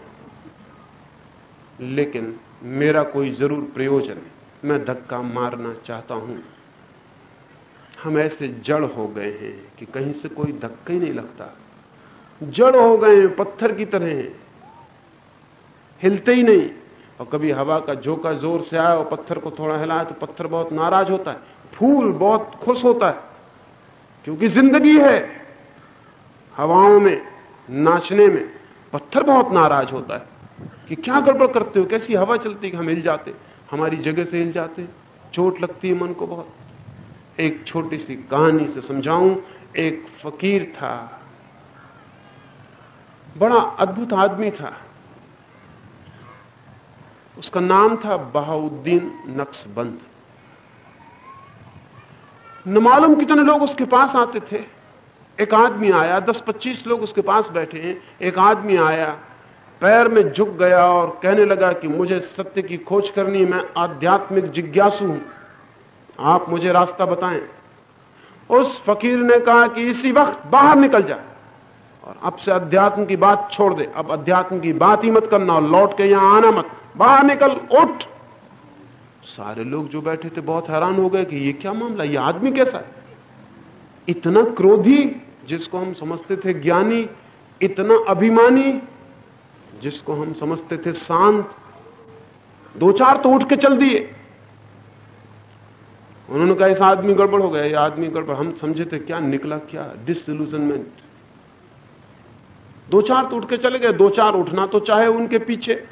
S2: लेकिन मेरा कोई ज़रूर प्रयोजन है, मैं धक्का मारना चाहता हूँ। हम ऐसे जड़ हो गए हैं कि कहीं से कोई धक्का ही नहीं लगता। जड़ हो गए हैं, पत्थर की तरह। हिलते ही नहीं। और कभी हवा का झोंका ज़ोर से आया और पत्थर को थोड़ा हिलाए तो पत्थर बहुत नाराज़ होता है। फूल बहुत खुश होता है, क्योंकि ज़िंदगी है हवाओं में, नाचने में। पत्थर बहुत नाराज़ होता है कि क्या गड़बड़ करते हो? कैसी हवा चलती कि हम हिल जाते? हमारी जगह से हिल जाते। चोट लगती है मन को बहुत। एक छोटी सी कहानी से समझाऊं, एक फकीर था। बड़ा अद्भुत आदमी था। उसका नाम था बहाउद्दीन नक्सबंद। न मालूम कितने लोग उसके पास आते थे। एक आदमी आया दस पच्चीस लोग उसके पास बैठे हैं। एक आदमी आया, पैर में झुक गया और कहने लगा कि मुझे सत्य की खोज करनी मैं आध्यात्मिक जिज्ञासु हूँ। आप मुझे रास्ता बताएँ। उस फकीर ने कहा कि इसी वक्त बाहर निकल जा और अब से अध्यात्म की बात छोड़ दे। अब अध्यात्म की बात ही मत करना और लौट के यहाँ आना मत। बाहर निकल, उठ। सारे लोग जो बैठे थे बहुत हैरान हो गए कि ये क्या मामला, ये आदमी कैसा है? इतना क्रोधी, जिसको हम समझते थे ज्ञानी, इतना अभिमानी, जिसको हम समझते थे शांत, दो चार तो उठ के चल दिए। उन्होंने कहा, इस आदमी गड़बड़ हो गया, ये आदमी गड़बड़। हम समझे थे, क्या निकला, क्या? डिसल्यूजनमेंट दो चार तो उठ के चले गए, दो चार उठना तो चाहे उनके पीछे।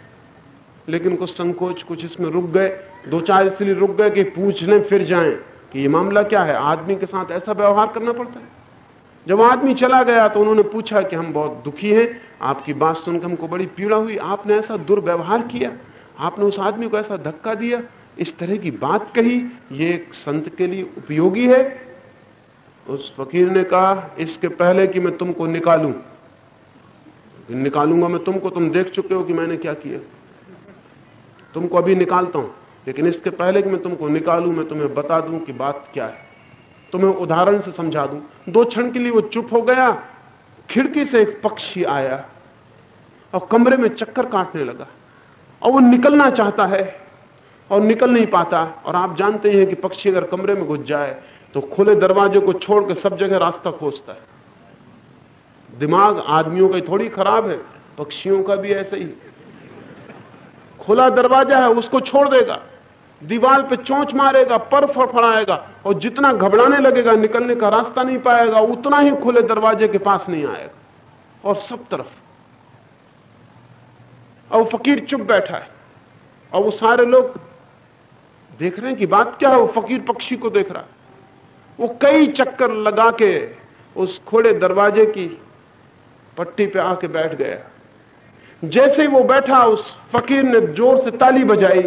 S2: लेकिन कुछ संकोच, कुछ इसमें रुक गए। दो चार इसलिए रुक गए कि पूछने फिर जाएँ कि ये मामला क्या है? आदमी के साथ ऐसा व्यवहार करना पड़ता है। जब आदमी चला गया तो उन्होंने पूछा कि हम बहुत दुखी हैं, आपकी बात सुनकर हमको बड़ी पीड़ा हुई, आपने ऐसा दुर्व्यवहार किया, आपने उस आदमी को ऐसा धक्का दिया, इस तरह की बात कही, ये एक संत के लिए उपयोगी है। उस फकीर ने कहा, इसके पहले कि मैं तुमको निकालूं। निकालूँगा मैं तुमको, तुम देख चुके हो कि मैंने क्या किया। तुमको अभी निकालता हूँ, लेकिन इसके पहले कि मैं तुमको निकालूं, मैं तुम्हें बता दूँ कि बात क्या है। तुम्हें उदाहरण से समझा दूँ। दो क्षण के लिए वो चुप हो गया, खिड़की से एक पक्षी आया और कमरे में चक्कर काटने लगा और वो निकलना चाहता है और निकल नहीं पाता। और आप जानते हैं कि पक्षी अगर कमरे में घुस जाए तो खुले दरवाजे को छोड़कर सब जगह रास्ता खोजता है। दिमाग आदमियों का थोड़ी खराब है, पक्षियों का भी ऐसा ही। खुला दरवाज़ा है, उसको छोड़ देगा। दीवार पे चोंच मारेगा, पर फड़फड़ाएगा, और जितना घबराने लगेगा, निकलने का रास्ता नहीं पाएगा, उतना ही खुले दरवाजे के पास नहीं आएगा। और सब तरफ़। और फकीर चुप बैठा है। और वो सारे लोग देख रहे हैं कि बात क्या है, वो फकीर पक्षी को देख रहा है। वो कई चक्कर लगा के उस खुले दरवाजे की पट्टी पे आके बैठ गया। जैसे ही वो बैठा, उस फकीर ने ज़ोर से ताली बजाई,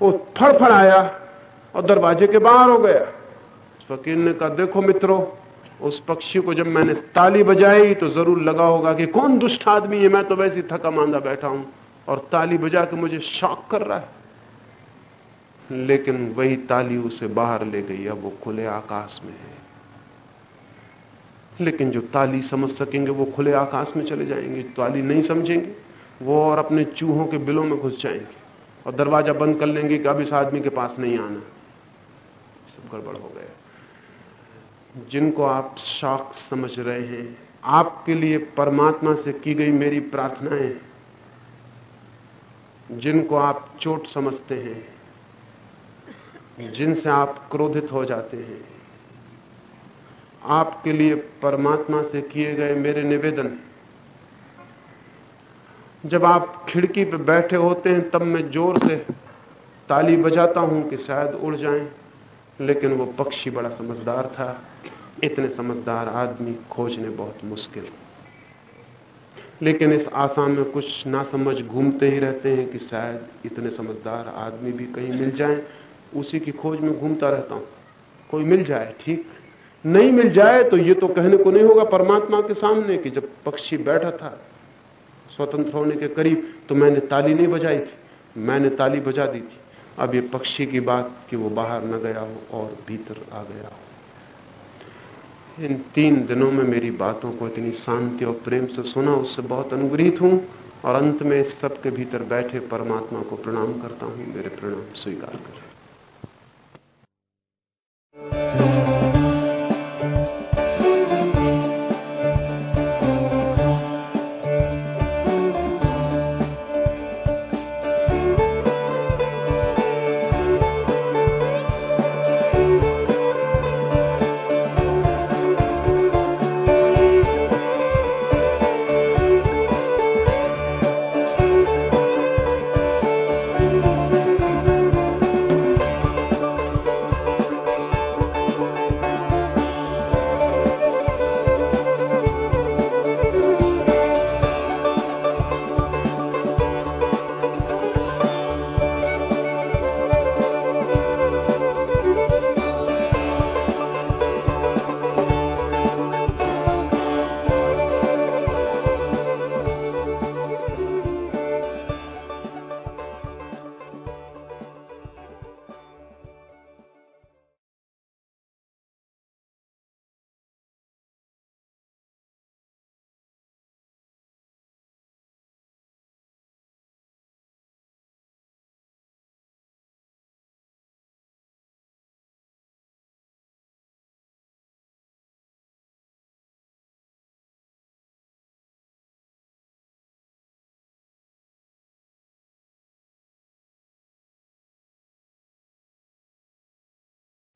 S2: वो फड़फड़ाया और दरवाजे के बाहर हो गया। फकीर ने कहा, देखो मित्रों, उस पक्षी को जब मैंने ताली बजाई तो ज़रूर लगा होगा कि कौन दुष्ट आदमी है, मैं तो वैसे थका मांदा बैठा हूँ और ताली बजा के मुझे शॉक कर रहा है। लेकिन वही ताली उसे बाहर ले गई, अब वो खुले आकाश में है। लेकिन जो ताली समझ सकेंगे, वो खुले आकाश में चले जाएँगे। ताली नहीं समझेंगे, वो और अपने चूहों के बिलों में घुस जाएँगे और दरवाज़ा बंद कर लेंगे कि अब इस आदमी के पास नहीं आना। सब गड़बड़ हो गया। जिनको आप शौक समझ रहे हैं, आपके लिए परमात्मा से की गई मेरी प्रार्थनाएँ जिनको आप चोट समझते हैं, जिनसे आप क्रोधित हो जाते हैं आपके लिए परमात्मा से किए गए मेरे निवेदन जब आप खिड़की पर बैठे होते हैं, तब मैं ज़ोर से ताली बजाता हूँ कि शायद उड़ जाएँ, लेकिन वो पक्षी बड़ा समझदार था। इतने समझदार आदमी खोजने बहुत मुश्किल। लेकिन इस आशा में कुछ ना समझ घूमते ही रहते हैं कि शायद इतने समझदार आदमी भी कहीं मिल जाएँ। उसी की खोज में घूमता रहता हूँ। कोई मिल जाए, ठीक? नहीं मिल जाए तो ये तो कहने को नहीं होगा परमात्मा के सामने कि जब पक्षी बैठा था, स्वतंत्र होने के करीब तो मैंने ताली नहीं बजाई थी। मैंने ताली बजा दी थी। अब ये पक्षी की बात कि वो बाहर न गया हो और भीतर आ गया हो। इन तीन दिनों में मेरी बातों को इतनी शांति और प्रेम से सुना, उससे बहुत अनुग्रहित हूँ और अंत में सबके भीतर बैठे परमात्मा को प्रणाम करता हूँ। मेरे प्रणाम स्वीकार करें।